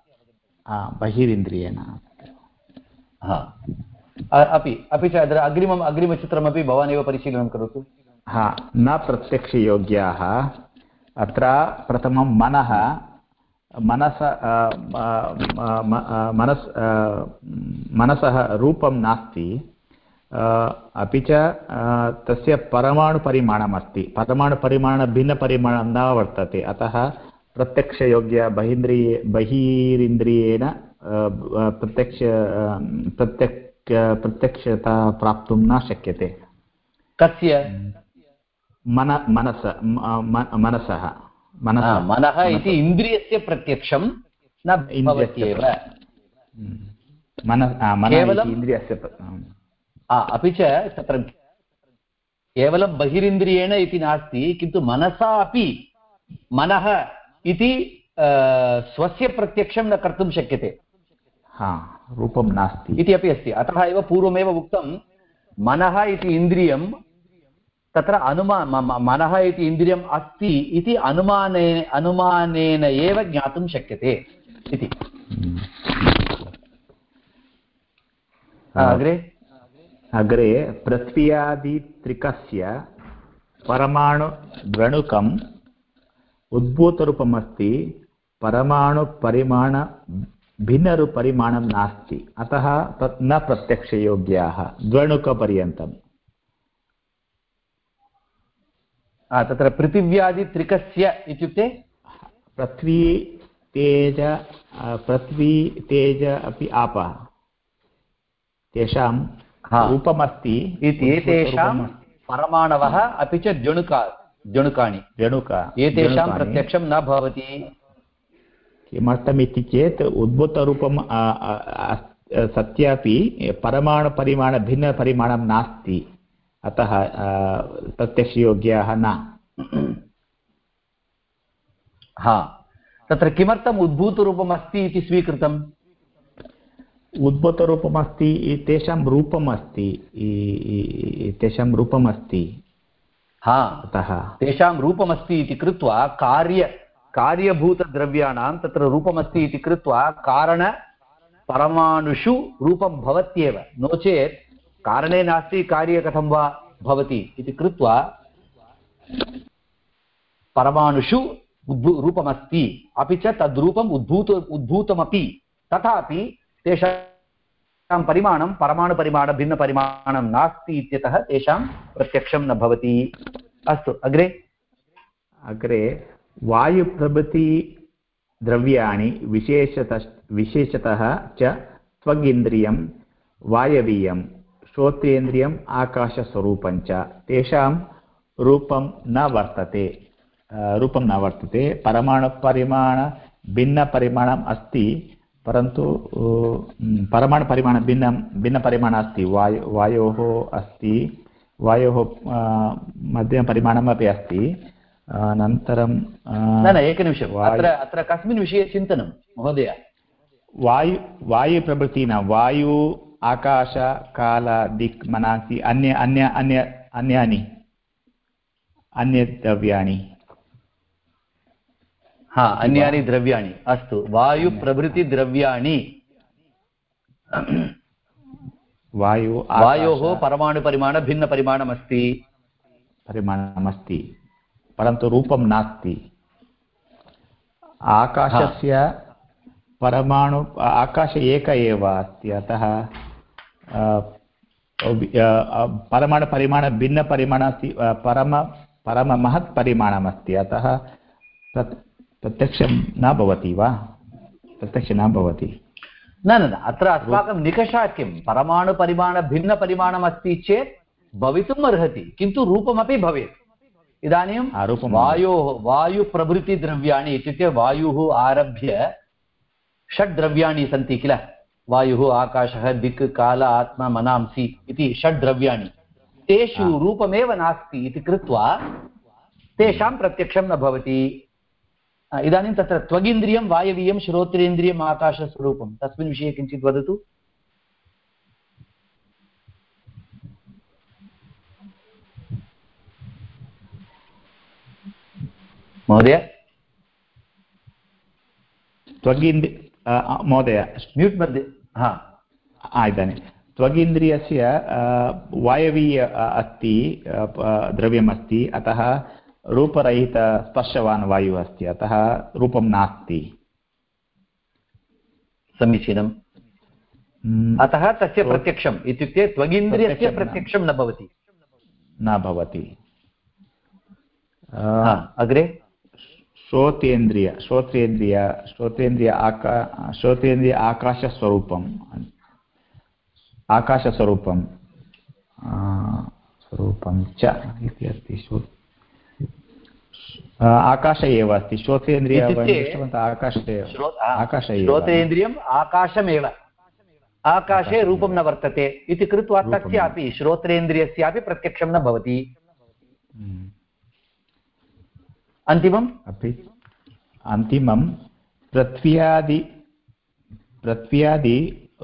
आ, बहिरिन्द्रियेण। हा। अपि अपि च अत्र अग्रिमम् अग्रिमचित्रमपि भवान् एव परिशीलनं करोतु। हा न प्रत्यक्षयोग्याः अत्र प्रथमं मनः मनस मनस् मनसः रूपं नास्ति अपि च तस्य परमाणुपरिमाणमस्ति। परमाणुपरिमाण भिन्नपरिमाणं न वर्तते। अतः प्रत्यक्षयोग्य बहिन्द्रिये बहिरिन्द्रियेण प्रत्यक्ष प्रत्यक् प्रत्यक्षता प्राप्तुं न शक्यते। कस्य? मन मनस मनसः। मनसः मनः इति इन्द्रियस्य प्रत्यक्षं न मन मन केवलम्- इति इन्द्रियस्य अपि च तत्र केवलं बहिरिन्द्रियेण इति नास्ति किन्तु मनसा अपि मनः इति स्वस्य प्रत्यक्षं न कर्तुं शक्यते। हा रूपं नास्ति। इति अपि अस्ति। अतः एव पूर्वमेव उक्तं मनः इति इन्द्रियं तत्र अनुमा मनः इति इन्द्रियम् अस्ति इति अनुमाने, अनुमानेन एव ज्ञातुं शक्यते इति। अग्रे? अग्रे पृथ्व्यादित्रिकस्य परमाणुद्रणुकम् उद्भूतरूपमस्ति, परमाणुपरिमाण भिन्नरूपरिमाणं नास्ति। अतः तत् न प्रत्यक्षयोग्याः, द्वणुकपर्यन्तम् आ, तत्र पृथिव्यादित्रिकस्य इत्युक्ते? पृथ्वी तेज पृथ्वी तेज अपि आपः। तेषां रूपमस्ति। इति एतेषां परमाणवः अपि च जणुका जणुकानि रेणुक एतेषां प्रत्यक्षं न भवति। किमर्थमिति चेत् उद्भूतरूपं सत्यापि परमाणुपरिमाणभिन्नपरिमाणं नास्ति। अतः प्रत्यक्षयोग्याः न। हा। तत्र किमर्थम् उद्भूतरूपम् अस्ति इति स्वीकृतम्? उद्भूतरूपमस्ति तेषां रूपम् अस्ति तेषां रूपम् अस्ति हा। अतः। तेषां रूपमस्ति इति कृत्वा कार्य कार्यभूतद्रव्याणां तत्र रूपमस्ति इति कृत्वा कारण परमाणुषु रूपं भवत्येव। नो चेत् कारणे नास्ति, कार्ये कथं वा भवति इति कृत्वा परमाणुषु रूपमस्ति। अपि च तद्रूपम् उद्भूत, उद्भूतमपि। तथापि तेषां परिमाणं परमाणुपरिमाणभिन्नपरिमाणं नास्ति इत्यतः तेषां प्रत्यक्षं न भवति। अस्तु, अग्रे। अग्रे वायुप्रभृति द्रव्याणि विशेषत विशेषतः च त्वगिन्द्रियं वायवीयं श्रोतेन्द्रियम् आकाशस्वरूपं च तेषां रूपं न वर्तते। रूपं न वर्तते। परमाणुपरिमाण भिन्नपरिमाणम् अस्ति परन्तु परमाणुपरिमाणभिन्नं भिन्नपरिमाणम् अस्ति। वायु वायोः अस्ति। वायोः मध्यमपरिमाणम् अपि अस्ति। अनन्तरं न न एकनिमिषम् अत्र अत्र कस्मिन् विषये चिन्तनं महोदय। वायु वायुप्रभृति न वायु आकाश काल दिक् मनासि अन्य अन्य अन्य अन्यानि अन्यद्रव्याणि हा अन्यानि द्रव्याणि अस्तु वायुप्रभृतिद्रव्याणि वायु वायोः परमाणुपरिमाणभिन्नपरिमाणमस्ति परिमाणमस्ति परन्तु रूपं नास्ति आकाशस्य परमाणु आकाश एक एव अस्ति अतः अ, अ, परमाणुपरिमाण भिन्नपरिमाण अस्ति परम परममहत् परिमाणमस्ति अतः तत् प्रत्यक्षं न भवति वा? प्रत्यक्षं न भवति। न न न अत्र अस्माकं निकषः किं? परमाणुपरिमाणभिन्नपरिमाणमस्ति चेत् भवितुम् अर्हति किन्तु रूपमपि भवेत्। इदानीं वायोः वायुप्रभृतिद्रव्याणि इत्युक्ते वायुः आरभ्य षड् द्रव्याणि सन्ति किल? वायुः आकाशः दिक् काल आत्मा मनांसि इति षड् द्रव्याणि तेषु रूपमेव नास्ति इति कृत्वा तेषां प्रत्यक्षं न भवति। इदानीं तत्र त्वगिन्द्रियं वायवीयं श्रोत्रेन्द्रियम् आकाशस्वरूपं। तस्मिन् विषये किञ्चित् वदतु। महोदय? त्वगिन्द्रि महोदय म्यूट् मध्ये हा इदानीं त्वगिन्द्रियस्य वायवीय अस्ति द्रव्यमस्ति अतः रूपरहितस्पर्शवान् वायुः अस्ति अतः रूपं नास्ति समीचीनम् अतः तस्य प्रत्यक्षम् इत्युक्ते त्वगिन्द्रियस्य प्रत्यक्षं न। भवति न भवति अग्रे श्रोतेन्द्रिय श्रोत्रेन्द्रिय श्रोतेन्द्रिय आका श्रोतेन्द्रिय आकाशस्वरूपम्। आकाशस्वरूपं स्वरूपं च इति अस्ति। श्रो आकाश एव अस्ति। श्रोतेन्द्रिय आकाश एव। आकाश एव। श्रोतेन्द्रियम् आकाशमेव। आकाशे रूपं न वर्तते इति कृत्वा। तस्यापि श्रोत्रेन्द्रियस्यापि प्रत्यक्षं न भवति। हम्म। अन्तिमम्? अपि अन्तिमं पृथ्व्यादि पृथ्व्यादि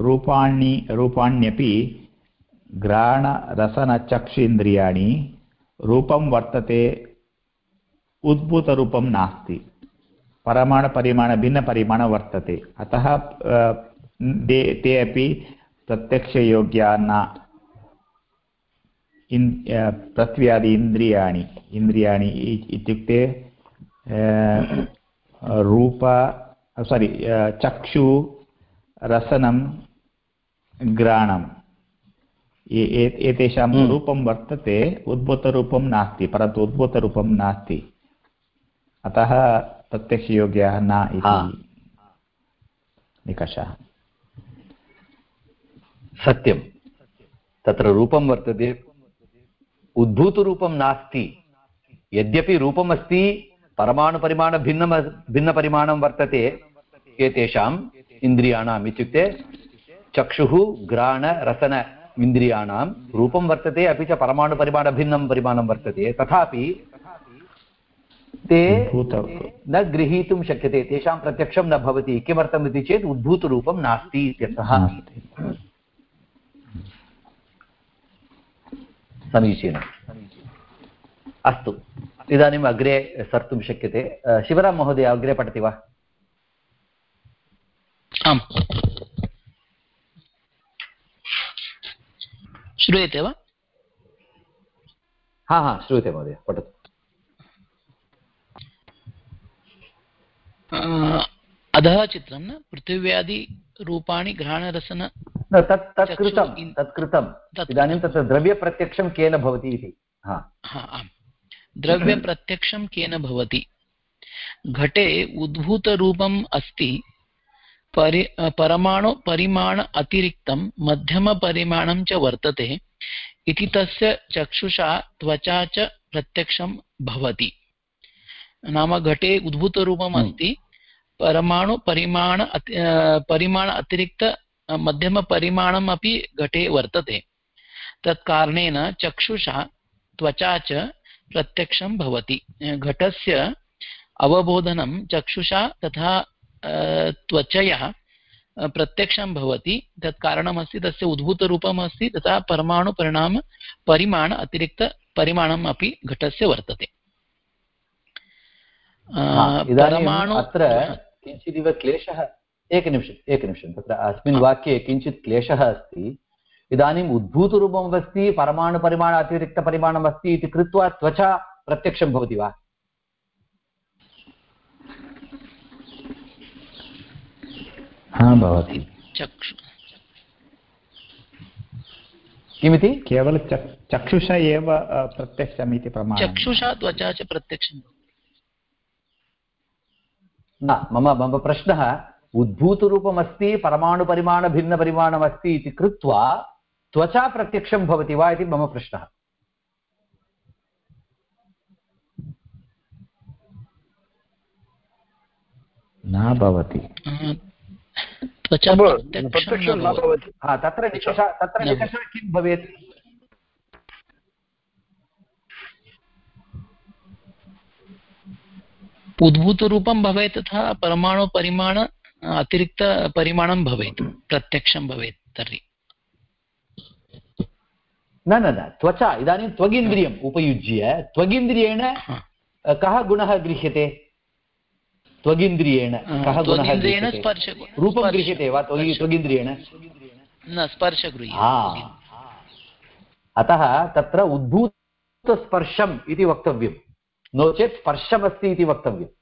रूपाणि रूपाण्यपि घ्राणरसनचक्षुन्द्रियाणि रूपं वर्तते उद्भूतरूपं नास्ति। परमाणुपरिमाणभिन्नपरिमाणं वर्तते। अतः ते ते अपि प्रत्यक्षयोग्या न इन् पृथ्व्यादि इन्द्रियाणि इन्द्रियाणि इत्युक्ते रूप सारि चक्षु रसनं घ्राणम् एतेषां हम्म। रूपं वर्तते उद्भूतरूपं नास्ति परन्तु उद्भूतरूपं नास्ति अतः प्रत्यक्षयोग्यः न। इति निकषः सत्यं तत्र रूपं वर्तते उद्भूतरूपं नास्ति यद्यपि रूपमस्ति परमाणुपरिमाणभिन्नम भिन्नपरिमाणं वर्तते एतेषाम् इन्द्रियाणाम् इत्युक्ते चक्षुः घ्राण रसन इन्द्रियाणां रूपं वर्तते अपि च परमाणुपरिमाणभिन्नं परिमाणं वर्तते। तथापि ते न गृहीतुं शक्यते तेषां प्रत्यक्षं न भवति। किमर्थम् इति चेत् उद्भूतरूपं नास्ति इत्यर्थः। समीचीनम् अस्तु। इदानीम् अग्रे सर्तुं शक्यते. शिवराम महोदय अग्रे पठति वा? आम्। श्रूयते वा? हा हा श्रूयते महोदय पठतु. अधः चित्रं न? पृथिव्यादिरूपाणि घ्राणरसन तत् तत् कृतं तत् कृतं. तत् इदानीं तत्र द्रव्यप्रत्यक्षं केन भवति इति. हा. हा आम्। द्रव्यप्रत्यक्षं केन भवति। घटे उद्भूतरूपम् अस्ति परि परमाणु परिमाण अतिरिक्तं मध्यमपरिमाणं च वर्तते इति तस्य चक्षुषा त्वचा च प्रत्यक्षं भवति। नाम घटे उद्भूतरूपम् हम्म। अस्ति अति परिमाण अतिरिक्त मध्यमपरिमाणम् अपि घटे वर्तते। तत् कारणेन चक्षुषा त्वचा च प्रत्यक्षं भवति। घटस्य अवबोधनं चक्षुषा तथा त्वचया प्रत्यक्षं भवति। तत् कारणमस्ति तस्य उद्भूतरूपम् अस्ति तथा परमाणुपरिणाम परिमाण अतिरिक्तपरिमाणम् अपि घटस्य वर्तते। परमाणु अत्र किञ्चिदिव क्लेशः एकनिमिषम् एकनिमिषं तत्र अस्मिन् वाक्ये किञ्चित् क्लेशः अस्ति। इदानीम् उद्भूतरूपम् अस्ति परमाणुपरिमाण अतिरिक्तपरिमाणम् अस्ति इति कृत्वा त्वचा प्रत्यक्षं भवति वा? हा भवति। चक्षु। किमिति? केवलं चक् चक्षुषा एव प्रत्यक्षम् इति प्रमाणं चक्षुषा त्वचा च प्रत्यक्षं न मम मम प्रश्नः उद्भूतरूपमस्ति परमाणुपरिमाणभिन्नपरिमाणमस्ति इति कृत्वा त्वचा प्रत्यक्षं भवति वा इति मम प्रश्नः। न भवति। तत्र निकषः तत्र निकषः किं भवेत्? उद्भूतरूपं भवेत् तथा परमाणुपरिमाण अतिरिक्तपरिमाणं भवेत् प्रत्यक्षं भवेत् तर्हि। न न न त्वचा इदानीं त्वगिन्द्रियम् उपयुज्य त्वगिन्द्रियेण कः गुणः गृह्यते? त्वगिन्द्रियेण कः गुणः रूपं गृह्यते वा त्वगिन्द्रियेण? न स्पर्श अतः तत्र उद्भूतस्पर्शम् इति वक्तव्यं नो चेत् स्पर्शमस्ति इति वक्तव्यम्।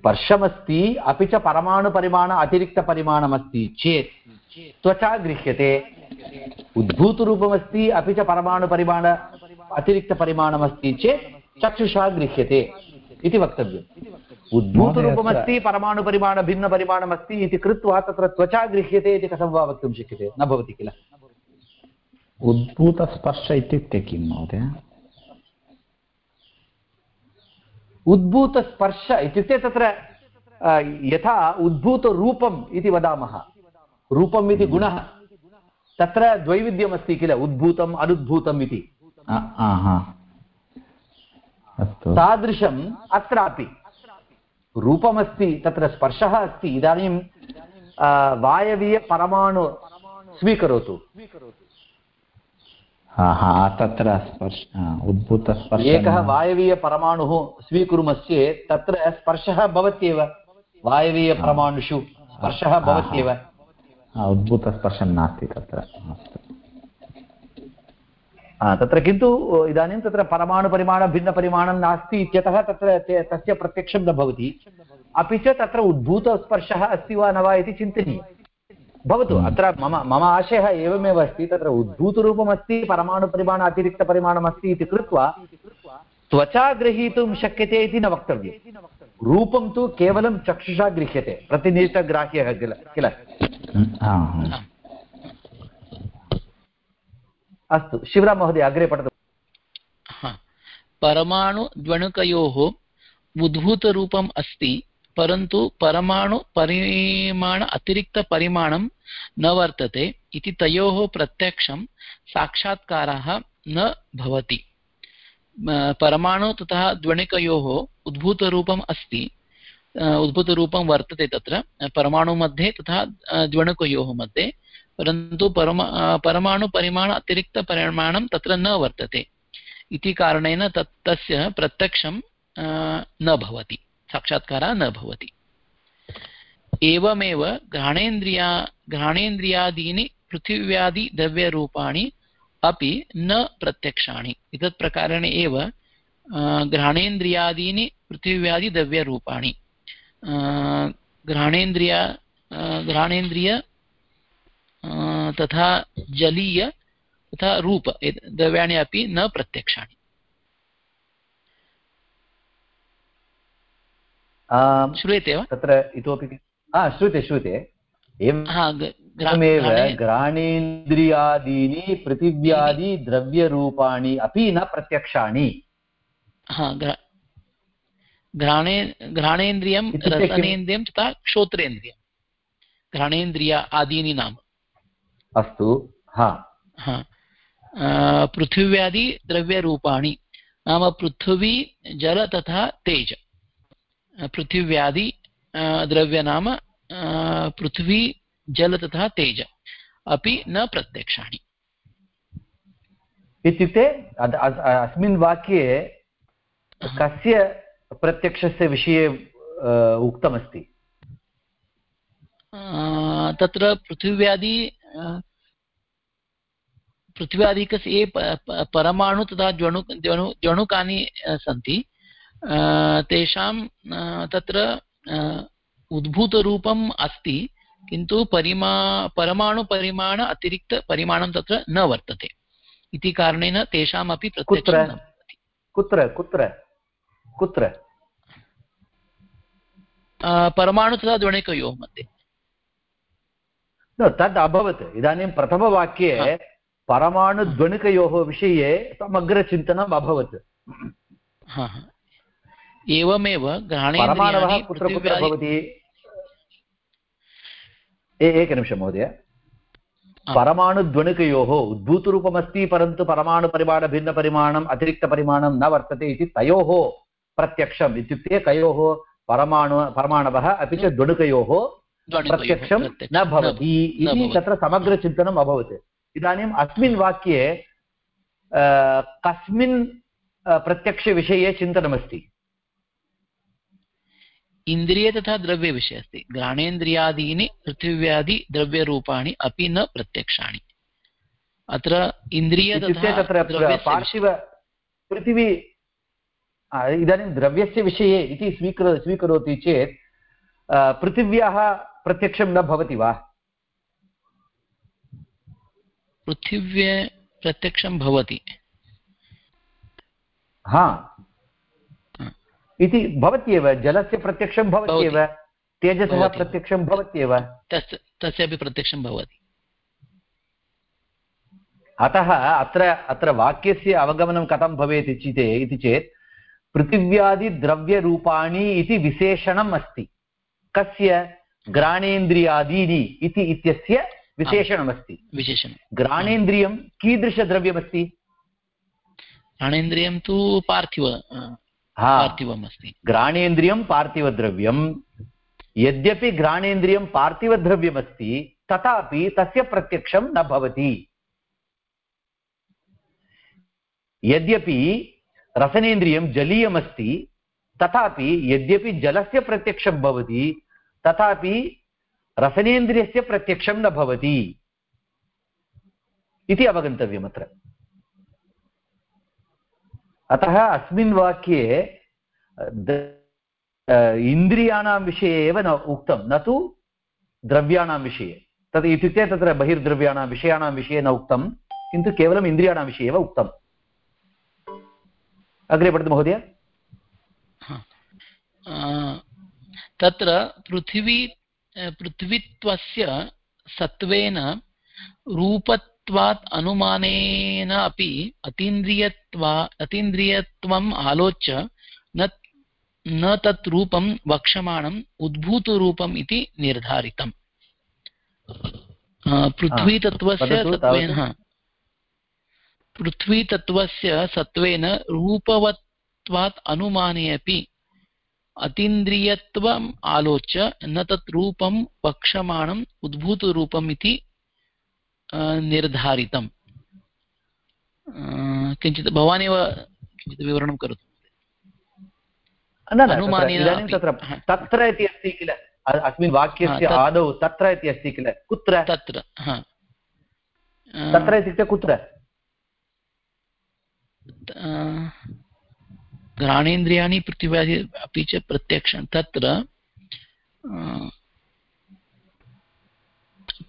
स्पर्शमस्ति अपि च परमाणुपरिमाण अतिरिक्तपरिमाणमस्ति चेत् त्वचा गृह्यते। उद्भूतरूपमस्ति अपि च परमाणुपरिमाण अतिरिक्तपरिमाणमस्ति चेत् चक्षुषा गृह्यते इति वक्तव्यम्। उद्भूतरूपमस्ति परमाणुपरिमाणभिन्नपरिमाणमस्ति इति कृत्वा तत्र त्वचा गृह्यते इति कथं वा वक्तुं शक्यते? न भवति किल? उद्भूतस्पर्श इत्युक्ते किं महोदय? उद्भूतस्पर्श इत्युक्ते तत्र यथा उद्भूतरूपम् इति वदामः। रूपम् इति गुणः। तत्र द्वैविध्यमस्ति किल? उद्भूतम् अनुद्भूतम् इति। तादृशम् अत्रापि। रूपमस्ति तत्र स्पर्शः अस्ति। इदानीं वायवीयपरमाणु स्वीकरोतु। तत्र स्पर्श उद्भूतस्पर्श एकः वायवीयपरमाणुः स्वीकुर्मश्चेत् तत्र स्पर्शः भवत्येव वायवीयपरमाणुषु स्पर्शः भवत्येव। उद्भूतस्पर्शं नास्ति तत्र तत्र किन्तु इदानीं तत्र परमाणुपरिमाणभिन्नपरिमाणं नास्ति इत्यतः तत्र ते- तस्य प्रत्यक्षं न भवति। अपि च तत्र उद्भूतस्पर्शः अस्ति वा न वा इति चिन्तनीयं भवतु अत्र मम मम आशयः एवमेव अस्ति तत्र उद्भूतरूपमस्ति परमाणुपरिमाण अतिरिक्तपरिमाणमस्ति इति कृत्वा त्वचा गृहीतुं शक्यते इति न वक्तव्यं रूपं तु केवलं चक्षुषा गृह्यते प्रतिनिष्ठग्राह्यः किल किल? हा, हा. अस्तु शिवराम महोदय अग्रे पठतु। हा। परमाणुद्वणुकयोः उद्भूतरूपम् अस्ति परन्तु परमाणुपरिमाण अतिरिक्तपरिमाणं न वर्तते इति तयोः प्रत्यक्षं साक्षात्कारः न भवति। परमाणु तथा द्वणिकयोः उद्भूतरूपम् अस्ति। उद्भूतरूपं वर्तते तत्र। परमाणुमध्ये तथा द्वणुकयोः मध्ये। परन्तु परमा परमाणुपरिमाण अतिरिक्तपरिमाणं तत्र न वर्तते। इति कारणेन तत्, तस्य प्रत्यक्षं न भवति। साक्षात्कारः न भवति। एवमेव घ्राणेन्द्रिया, घ्राणेन्द्रियादीनि पृथिव्यादिद्रव्यरूपाणि अपि न प्रत्यक्षाणि। एतत् प्रकारेण एव घ्राणेन्द्रियादीनि पृथिव्यादिद्रव्यरूपाणि घ्राणेन्द्रिया घ्राणेन्द्रिय तथा जलीय, तथा रूप द्रव्याणि अपि न प्रत्यक्षाणि। श्रूयते वा? तत्र इतोपि हा श्रूयते श्रूयते। एवमेव घ्राणेन्द्रियादीनि पृथिव्यादि द्रव्यरूपाणि अपि न प्रत्यक्षाणि। घ्राणे घ्राणेन्द्रियं रसनेन्द्रियं तथा श्रोत्रेन्द्रियं। घ्राणेन्द्रिय आदीनि नाम। अस्तु हा। हा। पृथिव्यादि द्रव्यरूपाणि। नाम पृथिवी जल तथा तेज। पृथिव्यादि द्रव्य नाम पृथ्वी जल तथा तेज। अपि न प्रत्यक्षाणि। इत्युक्ते अस्मिन् वाक्ये कस्य प्रत्यक्षस्य विषये उक्तमस्ति? तत्र पृथिव्यादि पृथिव्यादिकस्य ये परमाणु तथा ज्वणु ज्वणु ज्वणुकानि सन्ति तेषां तत्र उद्भूतरूपम् अस्ति किन्तु परिमा परमाणुपरिमाण अतिरिक्तपरिमाणं तत्र न वर्तते। इति कारणेन तेषामपि कुत्र? कुत्र? कुत्र? कुत्र? परमाणु तथा द्वणिकयोः मध्ये। न तद् अभवत्। इदानीं प्रथमवाक्ये. परमाणुध्वनिकयोः विषये समग्रचिन्तनम् अभवत्। एवमेव परमाणवः घ्राणेन्द्रियाणि कुत्र कुत्र भवति एकनिमिषं महोदय. परमाणुध्वनिकयोः उद्भूतरूपमस्ति परन्तु परमाणुपरिमाणभिन्नपरिमाणम् अतिरिक्तपरिमाणं न वर्तते इति तयोः प्रत्यक्षम् इत्युक्ते कयोः परमाणु परमाणवः अपि च द्वणुकयोः प्रत्यक्षं न भवति इति तत्र समग्रचिन्तनम् अभवत्। इदानीम् अस्मिन् वाक्ये कस्मिन् प्रत्यक्षविषये चिन्तनमस्ति। इन्द्रिय तथा द्रव्यविषये अस्ति। घ्राणेन्द्रियादीनि पृथिव्यादि द्रव्यरूपाणि अपि न प्रत्यक्षाणि। अत्र इन्द्रिय तत्र पार्थिव पृथिवी इदानीं द्रव्यस्य विषये इति स्वीकृ स्वीकरोति चेत् पृथिव्याः प्रत्यक्षं न भवति वा? पृथिव्ये प्रत्यक्षं भवति। हा। इति भवत्येव जलस्य प्रत्यक्षं भवत्येव तेजसः। प्रत्यक्षं भवत्येव। तस्य तस्यापि प्रत्यक्षं भवति। अतः अत्र अत्र वाक्यस्य अवगमनं कथं भवेत् चेत् इति चेत् पृथिव्यादिद्रव्यरूपाणि इति विशेषणम् अस्ति। कस्य? घ्राणेन्द्रियादीनि इति इत्यस्य विशेषणमस्ति। विशेषणं घ्राणेन्द्रियं कीदृशद्रव्यमस्ति? घ्राणेन्द्रियं तु पार्थिव पार्थिवम् अस्ति घ्राणेन्द्रियं पार्थिवद्रव्यं। यद्यपि घ्राणेन्द्रियं पार्थिवद्रव्यमस्ति तथापि तस्य प्रत्यक्षं न भवति। यद्यपि रसनेन्द्रियं जलीयमस्ति तथापि यद्यपि जलस्य प्रत्यक्षं भवति तथापि रसनेन्द्रियस्य प्रत्यक्षं न भवति। इति अवगन्तव्यम् अत्र। अतः अस्मिन् वाक्ये इन्द्रियाणां विषये एव न उक्तं, न तु द्रव्याणां विषये। तत् इत्युक्ते तत्र बहिर्द्रव्याणां विषयाणां विषये न उक्तं, किन्तु केवलम् इन्द्रियाणां विषये एव उक्तम् अग्रे पठतु महोदय। तत्र पृथिवी, पृथ्वीत्वस्य सत्त्वेन रूपत्वात् अनुमानेन अपि अतीन्द्रियत्वा अतीन्द्रियत्वम् आलोच्य न न तत् रूपं वक्ष्यमाणम् उद्भूतरूपम् इति निर्धारितम्। पृथ्वीतत्त्वस्य सत्त्वेन पृथ्वीतत्त्वस्य सत्त्वेन रूपवत्वात् अनुमाने अपि अतीन्द्रियत्वम् आलोच्य न तत् रूपं वक्ष्यमाणम् उद्भूतरूपम् इति निर्धारितम्। अ, किञ्चित् भवानेव किञ्चित् विवरणं करोतु। तत्र इदानीं तत्र तत्र इति अस्ति किल? अस्मिन् वाक्यस्य आदौ तत्र इति अस्ति किल? कुत्र? तत्र तत्र इत्युक्ते कुत्र? घ्राणेन्द्रियाणि पृथिव्यादि अपि च प्रत्यक्षं। तत्र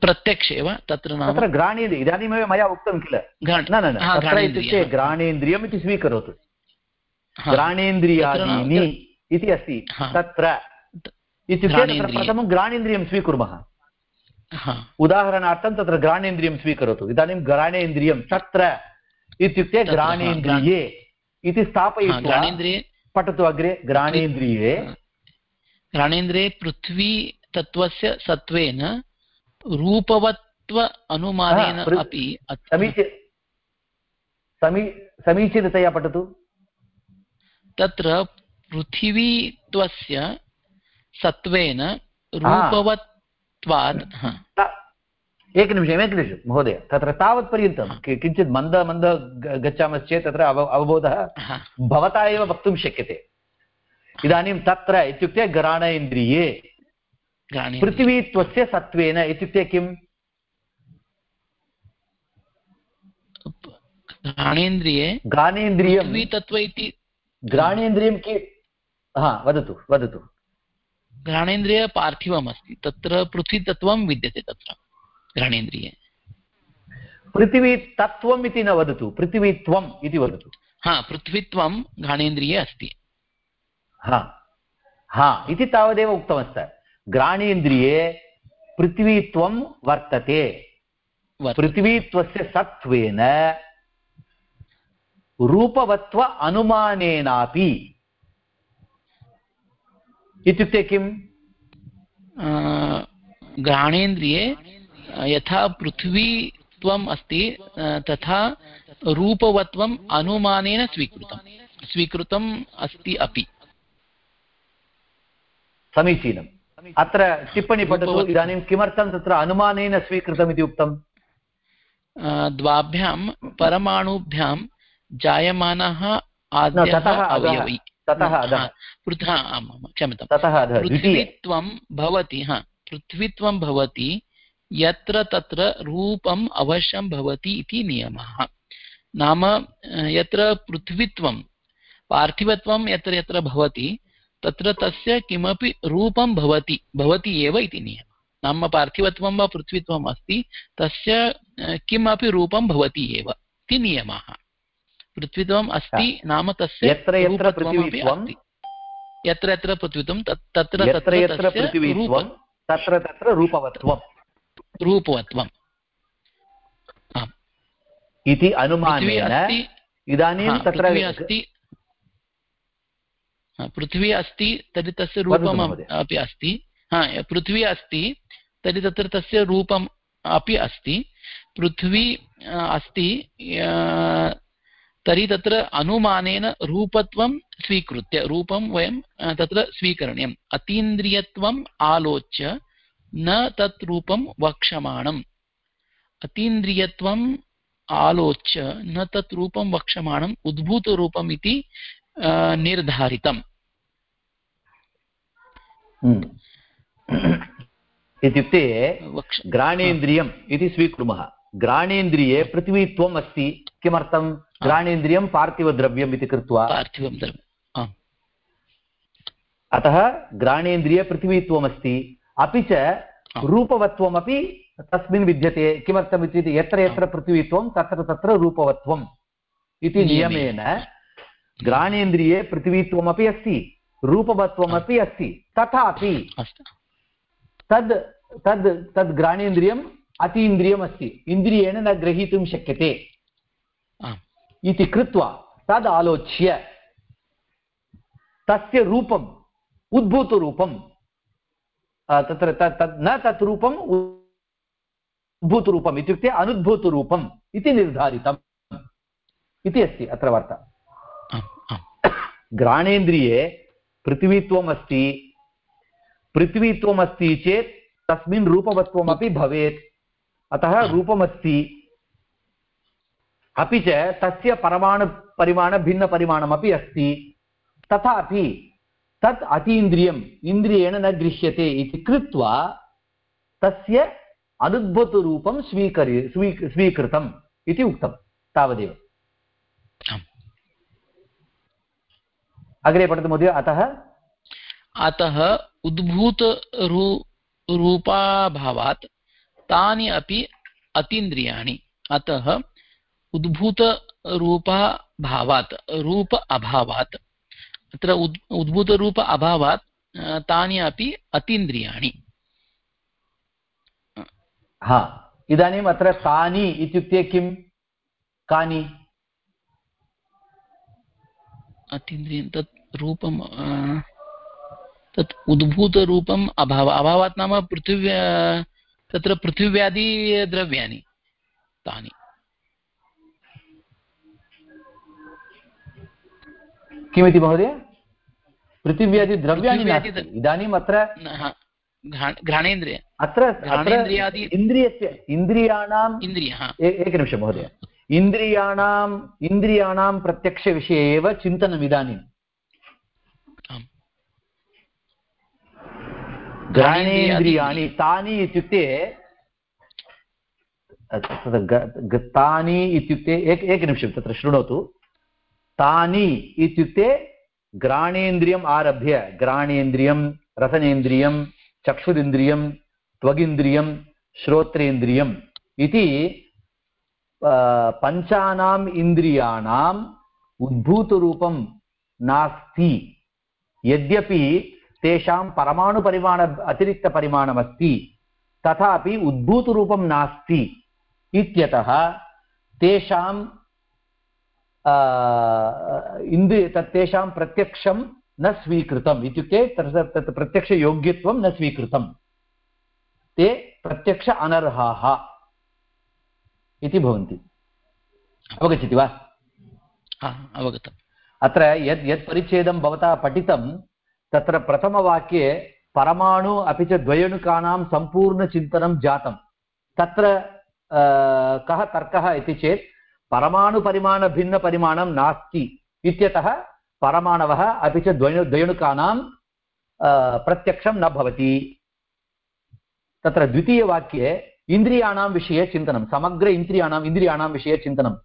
प्रत्यक्ष एव तत्र नाम तत्र घ्राणेन्द्रिय इदानीमेव मया उक्तं किल? न न तत्र इत्युक्ते घ्राणेन्द्रियम् इति स्वीकरोतु। घ्राणेन्द्रियादीनि इति अस्ति। तत्र इत्युक्ते प्रथमं घ्राणेन्द्रियं स्वीकुर्मः। उदाहरणार्थं तत्र घ्राणेन्द्रियं स्वीकरोतु। इदानीं घ्राणेन्द्रियं तत्र इत्युक्ते घ्राणेन्द्रिये इति स्थापयित्वा पठतु अग्रे। घ्राणेन्द्रिये घ्राणेन्द्रिये पृथ्वी तत्त्वस्य सत्त्वेन रूपवत्व अनुमानेन अपि समी समीचीनतया पठतु। तत्र पृथिवीत्वस्य सत्त्वेन रूपवत्वात् एकनिमिषम् एकनिमिषं महोदय। तत्र तावत्पर्यन्तं किञ्चित् मन्द मन्द गच्छामश्चेत् तत्र अव अवबोधः भवता एव वक्तुं शक्यते। इदानीं तत्र इत्युक्ते घ्राणेन्द्रिये पृथिवीत्वस्य सत्त्वेन इत्युक्ते किम्? घ्राणेन्द्रिये घ्राणेन्द्रियं इति घ्राणेन्द्रियं कि हा वदतु वदतु। घ्राणेन्द्रिय पार्थिवमस्ति तत्र पृथ्वीतत्त्वं विद्यते तत्र घ्राणेन्द्रिये पृथिवी तत्त्वम् इति न वदतु पृथिवीत्वम् इति वदतु। हा पृथ्वीत्वं घ्राणेन्द्रिये अस्ति। हा हा इति तावदेव उक्तमस्त। घ्राणेन्द्रिये पृथ्वीत्वं वर्तते। पृथ्वीत्वस्य सत्त्वेन रूपवत्व अनुमानेनापि। इत्युक्ते किम्? घ्राणेन्द्रिये यथा पृथ्वीत्वम् अस्ति तथा रूपवत्वम् अनुमानेन स्वीकृतं स्वीकृतम् अस्ति अपि। समीचीनम्। अत्र टिप्पणी पठतु इदानीं किमर्थं तत्र अनुमानेन स्वीकृतम् इति उक्तम् द्वाभ्यां परमाणुभ्यां जायमानः ततः पृथ आम् ततः पृथ्वीत्वं भवति हा पृथ्वीत्वं भवति यत्र तत्र रूपम् अवश्यं भवति इति नियमः। नाम यत्र पृथ्वीत्वं पार्थिवत्वं यत्र यत्र भवति तत्र तस्य किमपि रूपं भवति भवति एव इति नियमः। नाम पार्थिवत्वं वा पृथ्वीत्वम् अस्ति तस्य किमपि रूपं भवति एव इति नियमः। पृथ्वीत्वम् अस्ति नाम तस्य यत्र यत्र यत्र यत्र पृथ्वीत्वं तत्र यत्र तत्र यत्र पृथिवीत्वं तत्र तत्र रूपवत्वम्। रूपवत्वम्। इति पृथ्वी अनुमानेन इदानीं तत्र अस्ति। पृथ्वी अस्ति तर्हि तस्य रूपम् अपि अस्ति। हा पृथ्वी अस्ति तर्हि तत्र तस्य रूपम् अपि अस्ति। पृथ्वी अस्ति तर्हि तत्र अनुमानेन रूपत्वं स्वीकृत्य रूपं वयं तत्र स्वीकरणीयम्। अतीन्द्रियत्वम् आलोच्य न तत् रूपं वक्षमाणम् अतीन्द्रियत्वम् आलोच्य न तत् रूपं वक्षमाणम् उद्भूतरूपम् इति निर्धारितम्। (coughs) इत्युक्ते वक्ष घ्राणेन्द्रियम् इति स्वीकुर्मः। घ्राणेन्द्रिये पृथ्वीत्वम् अस्ति किमर्थं घ्राणेन्द्रियं पार्थिवद्रव्यम् इति कृत्वा। पार्थिवं द्रव्यम् अतः घ्राणेन्द्रिये पृथ्वीत्वमस्ति। अपि च रूपवत्वमपि तस्मिन् विद्यते। किमर्थम् इत्युक्ते यत्र यत्र पृथ्वीत्वं तत्र तत्र रूपवत्वम् इति नियमेन। नियमेन घ्राणेन्द्रिये पृथ्वीत्वमपि अस्ति। रूपवत्वमपि अस्ति। तथापि तद् तद् तद् घ्राणेन्द्रियम् अतीन्द्रियम् अस्ति इन्द्रियेण न ग्रहीतुं शक्यते। इति कृत्वा तद् आलोच्य तस्य रूपम् उद्भूतरूपं तत्र तत् न तत् रूपम् उद्भूतरूपम् इत्युक्ते अनुद्भूतरूपम् इति निर्धारितम् इति अस्ति अत्र वार्ता। घ्राणेन्द्रिये पृथ्वीत्वम् अस्ति चेत् तस्मिन् रूपवत्वमपि भवेत्। अतः रूपमस्ति। अपि च तस्य परमाणुपरिमाणभिन्नपरिमाणमपि अस्ति। तथापि तत् अतीन्द्रियम्, इन्द्रियेण न गृह्यते इति कृत्वा तस्य अनुद्भूतरूपं स्वीकरि स्वी स्वीकृतम् इति उक्तं। तावदेव। अग्रे पठतु महोदय अतः? अतः उद्भूतरू रूपाभावात् तानि अपि अतीन्द्रियाणि। अतः उद्भूतरूपाभावात् रूप अभावात्। अत्र उद् उद्भूतरूप अभावात् तानि अपि अतीन्द्रियाणि। हा इदानीम् अत्र तानि इत्युक्ते किं कानि? अतीन्द्रियं तत् रूपं तत् उद्भूतरूपम् अभाव अभावात् नाम पृथिव्या तत्र पृथिव्यादिद्रव्याणि तानि। किमिति महोदय? पृथिव्यादिद्रव्याणि पृथिव्यादि- इदानीम् अत्र घ्राणेन्द्रिय। अत्र इन्द्रियस्य इन्द्रियाणाम् इन्द्रिय एकनिमिषं महोदय। इन्द्रियाणाम् इन्द्रियाणां प्रत्यक्षविषये एव चिन्तनम् इदानीम् घ्राणेन्द्रियाणि तानि इत्युक्ते तानि इत्युक्ते एक एकनिमिषं तत्र शृणोतु। तानि इत्युक्ते घ्राणेन्द्रियम् आरभ्य घ्राणेन्द्रियं रसनेन्द्रियं चक्षुरिन्द्रियं त्वगिन्द्रियं श्रोत्रेन्द्रियम् इति पञ्चानाम् इन्द्रियाणाम् उद्भूतरूपं नास्ति यद्यपि तेषां परमाणुपरिमाण अतिरिक्तपरिमाणमस्ति तथापि उद्भूतरूपं नास्ति इत्यतः तेषां आ, इन्द्रिय तत् प्रत्यक्षं न स्वीकृतम् इत्युक्ते तत् प्रत्यक्षयोग्यत्वं न स्वीकृतं ते प्रत्यक्ष अनर्हाः इति भवन्ति। अवगच्छति वा? हा अवगतम्। अत्र यद् यत् परिच्छेदं भवता पठितं तत्र प्रथमवाक्ये परमाणु अपि च द्वयणुकानां सम्पूर्णचिन्तनं जातं। तत्र कः तर्कः इति चेत् परमाणुपरिमाणभिन्नपरिमाणं नास्ति इत्यतः परमाणवः अपि च द्वयणु द्वयणुकानां प्रत्यक्षं न भवति। तत्र द्वितीयवाक्ये इन्द्रियाणां विषये चिन्तनं, समग्र इन्द्रियाणाम् इन्द्रियाणां विषये चिन्तनं।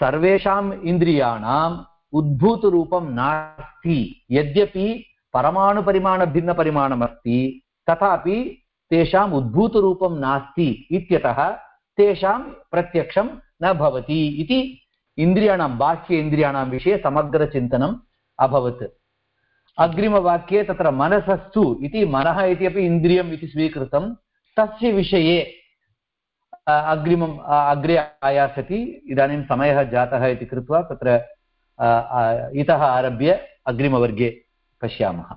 सर्वेषाम् इन्द्रियाणाम् उद्भूतरूपं नास्ति। यद्यपि परमाणुपरिमाणभिन्नपरिमाणमस्ति, तथापि तेषाम् उद्भूतरूपं नास्ति इत्यतः तेषां प्रत्यक्षं न भवति इति इन्द्रियाणां बाह्य इन्द्रियाणां विषये समग्रचिन्तनम् अभवत्। अग्रिमवाक्ये तत्र मनसस्तु इति मनः इति अपि इन्द्रियम् इति स्वीकृतं तस्य विषये अग्रिमम् अग्रे आयास्यति इदानीं समयः जातः इति कृत्वा तत्र इतः आरभ्य अग्रिमवर्गे पश्यामः।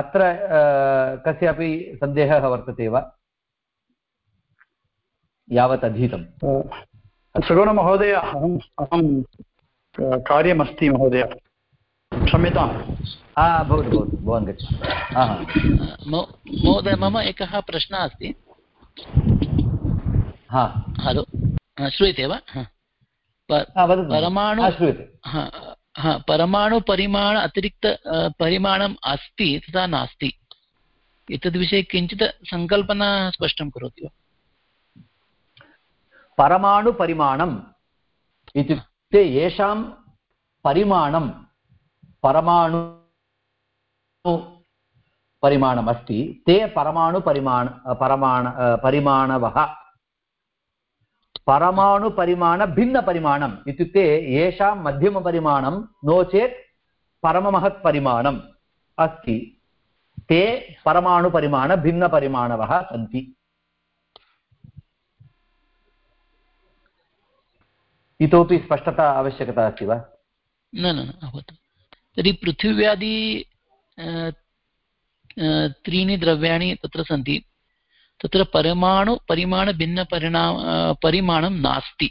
अत्र कस्यापि सन्देहः वर्तते वा? यावत् अधीतं सुगुणमहोदय अहम्, अहं कार्यमस्ति महोदय। क्षम्यताम्। हा भवतु भवतु भवान् गच्छतु. महोदय मम एकः प्रश्नः अस्ति. हा. हलो. श्रूयते वा? परमाणु हा परमाणुपरिमाण अतिरिक्त परिमाणम् अस्ति तथा नास्ति. एतद्विषये किञ्चित् सङ्कल्पना स्पष्टं करोति वा? परमाणुपरिमाणम् इत्युक्ते येषां परिमाणं परमाणु परिमाणमस्ति। ते परमाणुपरिमाण परमाण परिमाणवः। परमाणुपरिमाणभिन्नपरिमाणम् इत्युक्ते येषां मध्यमपरिमाणं नो चेत् परममहत्परिमाणम् अस्ति। ते परमाणुपरिमाणभिन्नपरिमाणवः सन्ति। इतोपि स्पष्टता आवश्यकता अस्ति वा? न न तर्हि पृथिव्यादि त्रीणि द्रव्याणि तत्र सन्ति तत्र परमाणु परिमाणभिन्नपरिणा परिमाणं नास्ति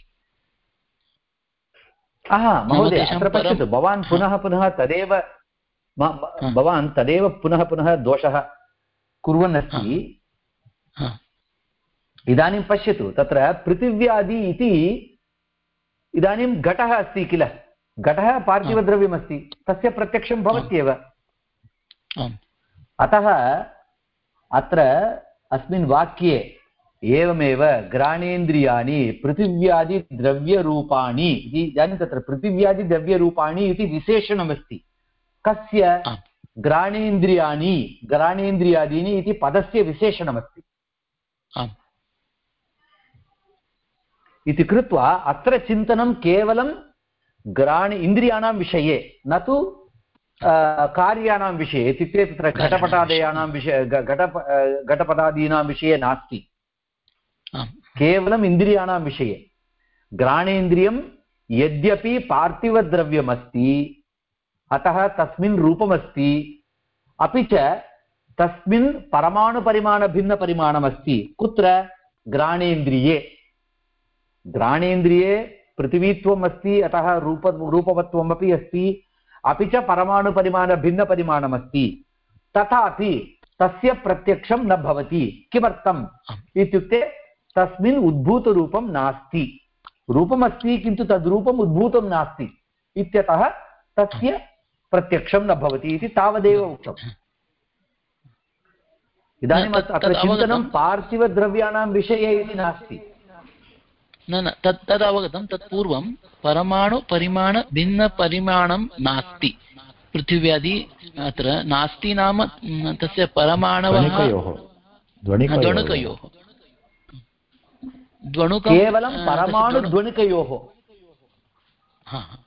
महोदय अत्र पश्यतु भवान् पुनः पुनः तदेव भवान् तदेव पुनः पुनः दोषः कुर्वन् अस्ति इदानीं पश्यतु तत्र पृथिव्यादि इति इदानीं घटः अस्ति किल घटः पार्थिवद्रव्यमस्ति तस्य प्रत्यक्षं भवत्येव अतः अत्र अस्मिन् वाक्ये एवमेव घ्राणेन्द्रियाणि पृथिव्यादिद्रव्यरूपाणि इति इदानीं तत्र पृथिव्यादिद्रव्यरूपाणि इति विशेषणमस्ति कस्य आम् घ्राणेन्द्रियाणि घ्राणेन्द्रियादीनि इति पदस्य विशेषणमस्ति आम् इति कृत्वा अत्र चिन्तनं केवलं घ्राण इन्द्रियाणां विषये न तु अ, कार्याणां विषये इत्युक्ते तत्र घटपटादयानां विषय घ- घटप अ, घटपटादीनां विषये नास्ति। केवलम् इन्द्रियाणां विषये। घ्राणेन्द्रियं यद्यपि पार्थिवद्रव्यमस्ति अतः तस्मिन् रूपमस्ति अपि च तस्मिन् परमाणुपरिमाणभिन्नपरिमाणमस्ति। कुत्र? घ्राणेन्द्रिये घ्राणेन्द्रिये पृथिवीत्वम् अस्ति अतः रूप रूपवत्वमपि अस्ति। अपि च परमाणुपरिमाणभिन्नपरिमाणमस्ति तथापि तस्य प्रत्यक्षं न भवति। किमर्थम्? इत्युक्ते तस्मिन् उद्भूतरूपं नास्ति। रूपमस्ति किन्तु तद्रूपम् उद्भूतं नास्ति। इत्यतः तस्य प्रत्यक्षं न भवति इति तावदेव उक्तम्। इदानीम् अत्र चिन्तनं पार्थिवद्रव्याणां विषये इति नास्ति। न न तत् तद् अवगतं तत् पूर्वं परमाणु परिमाण भिन्नपरिमाणं नास्ति. पृथिव्यादि अत्र नास्ति नाम तस्य परमाणवः ध्वनिकयोः. ध्वनिकयोः. द्वणुकयोः द्वणुकं केवलं अ, परमाणुद्वणुकयोः हा हा।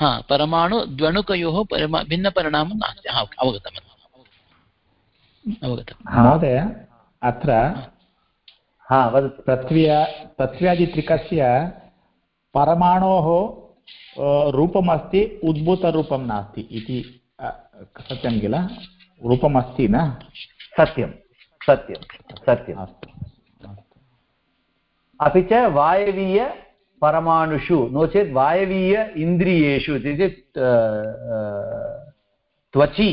हा परमा भिन्नपरिणामं नास्ति. अवगतम्. अवगतम्. महोदय अत्र हा वदतु पृथ्व्या पृथ्व्यादित्रिकस्य परमाणोः रूपमस्ति उद्भूतरूपं नास्ति इति सत्यं किल? रूपमस्ति न? सत्यं सत्यं सत्यम्। अस्तु अपि च वायवीय परमाणुषु नो चेत् वायवीय इन्द्रियेषु इति त्वचि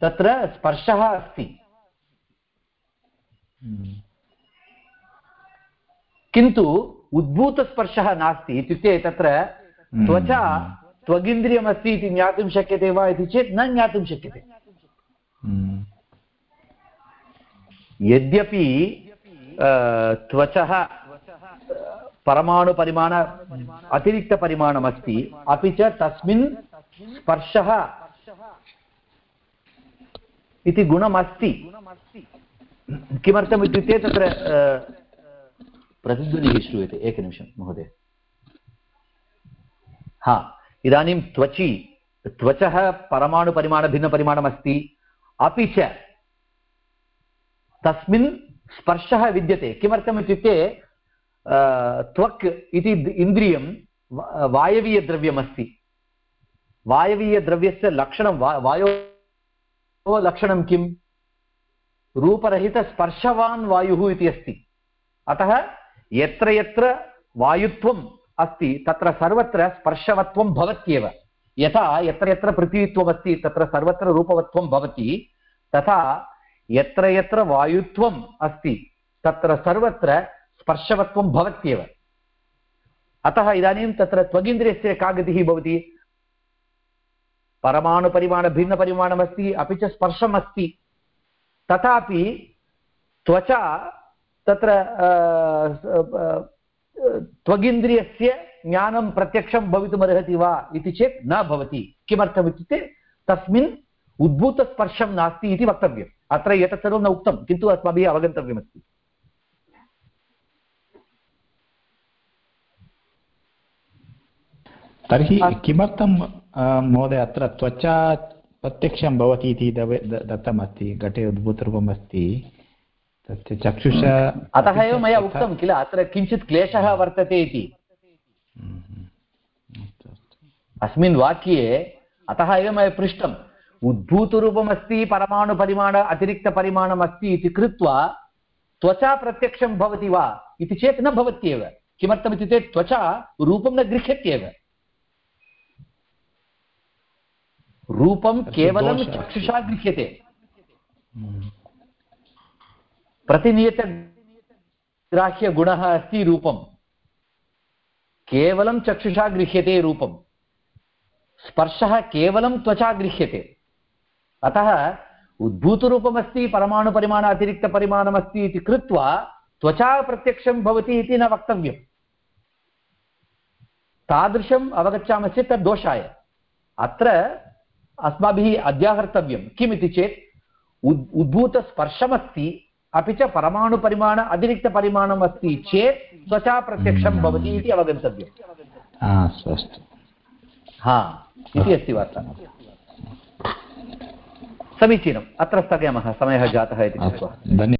तत्र स्पर्शः अस्ति। हम्म। किन्तु उद्भूतस्पर्शः नास्ति इत्युक्ते तत्र त्वचा त्वगिन्द्रियमस्ति इति ज्ञातुं शक्यते वा इति चेत् न ज्ञातुं शक्यते। हम्म। यद्यपि त्वचः परमाणुपरिमाण अतिरिक्तपरिमाणमस्ति अपि च तस्मिन् स्पर्शः इति गुणमस्ति। किमर्थम् इत्युक्ते तत्र प्रतिध्वनिः श्रूयते। एकनिमिषं, महोदय। हा, इदानीं त्वचि, त्वचः परमाणुपरिमाणभिन्नपरिमाणमस्ति अपि च, तस्मिन् स्पर्शः विद्यते। किमर्थम् इत्युक्ते त्वक् इति इन्द्रियं वायवीयद्रव्यमस्ति। वायवीयद्रव्यस्य लक्षणं, वा वायोः लक्षणं किं? रूपरहितस्पर्शवान् वायुः इति अस्ति। अतः यत्र यत्र वायुत्वम् अस्ति, तत्र सर्वत्र स्पर्शवत्वं भवत्येव। यथा यत्र यत्र पृथ्वीत्वमस्ति, तत्र सर्वत्र रूपवत्वं भवति, तथा यत्र यत्र वायुत्वम् अस्ति, तत्र सर्वत्र स्पर्शवत्वं भवत्येव। अतः इदानीं तत्र त्वगिन्द्रियस्य का गतिः भवति परमाणुपरिमाणभिन्नपरिमाणमस्ति अपि च स्पर्शम् अस्ति तथापि त्वचा तत्र त्वगिन्द्रियस्य ज्ञानं प्रत्यक्षं भवितुमर्हति वा इति चेत् न भवति। किमर्थमित्युक्ते तस्मिन् उद्भूतस्पर्शं नास्ति इति वक्तव्यम्। अत्र एतत् सर्वं न उक्तं किन्तु अस्माभिः अवगन्तव्यमस्ति। तर्हि किमर्थं महोदय अत्र त्वचा प्रत्यक्षं भवति इति दत्तमस्ति घटे उद्भूतरूपम् अस्ति तस्य चक्षुष अतः एव मया उक्तं किल अत्र किञ्चित् क्लेशः वर्तते इति। अस्मिन् वाक्ये अतः एव मया पृष्टम् उद्भूतरूपमस्ति परमाणुपरिमाण अतिरिक्तपरिमाणम् अस्ति इति कृत्वा त्वचा प्रत्यक्षं भवति वा? इति चेत् न भवत्येव। त्वचा रूपं न गृह्यत्येव। रूपं केवलं चक्षुषा गृह्यते। प्रतिनियतग्राह्यगुणः अस्ति रूपं केवलं चक्षुषा गृह्यते रूपं स्पर्शः केवलं त्वचा गृह्यते। अतः उद्भूतरूपमस्ति परमाणुपरिमाण अतिरिक्तपरिमाणमस्ति इति कृत्वा त्वचा प्रत्यक्षं भवति इति न वक्तव्यम्। तादृशम् अवगच्छामश्चेत् तद् दोषाय। अत्र अस्माभिः अध्याहर्तव्यं किमिति चेत् उद्, उद्भूतस्पर्शमस्ति अपि च परमाणुपरिमाण अतिरिक्तपरिमाणम् अस्ति चेत् त्वचा प्रत्यक्षं भवति इति अवगन्तव्यम्। अस्तु अस्तु। हा इति अस्ति वार्ता। समीचीनम्। अत्र स्थगयामः समयः जातः इति कृत्वा। धन्यवादः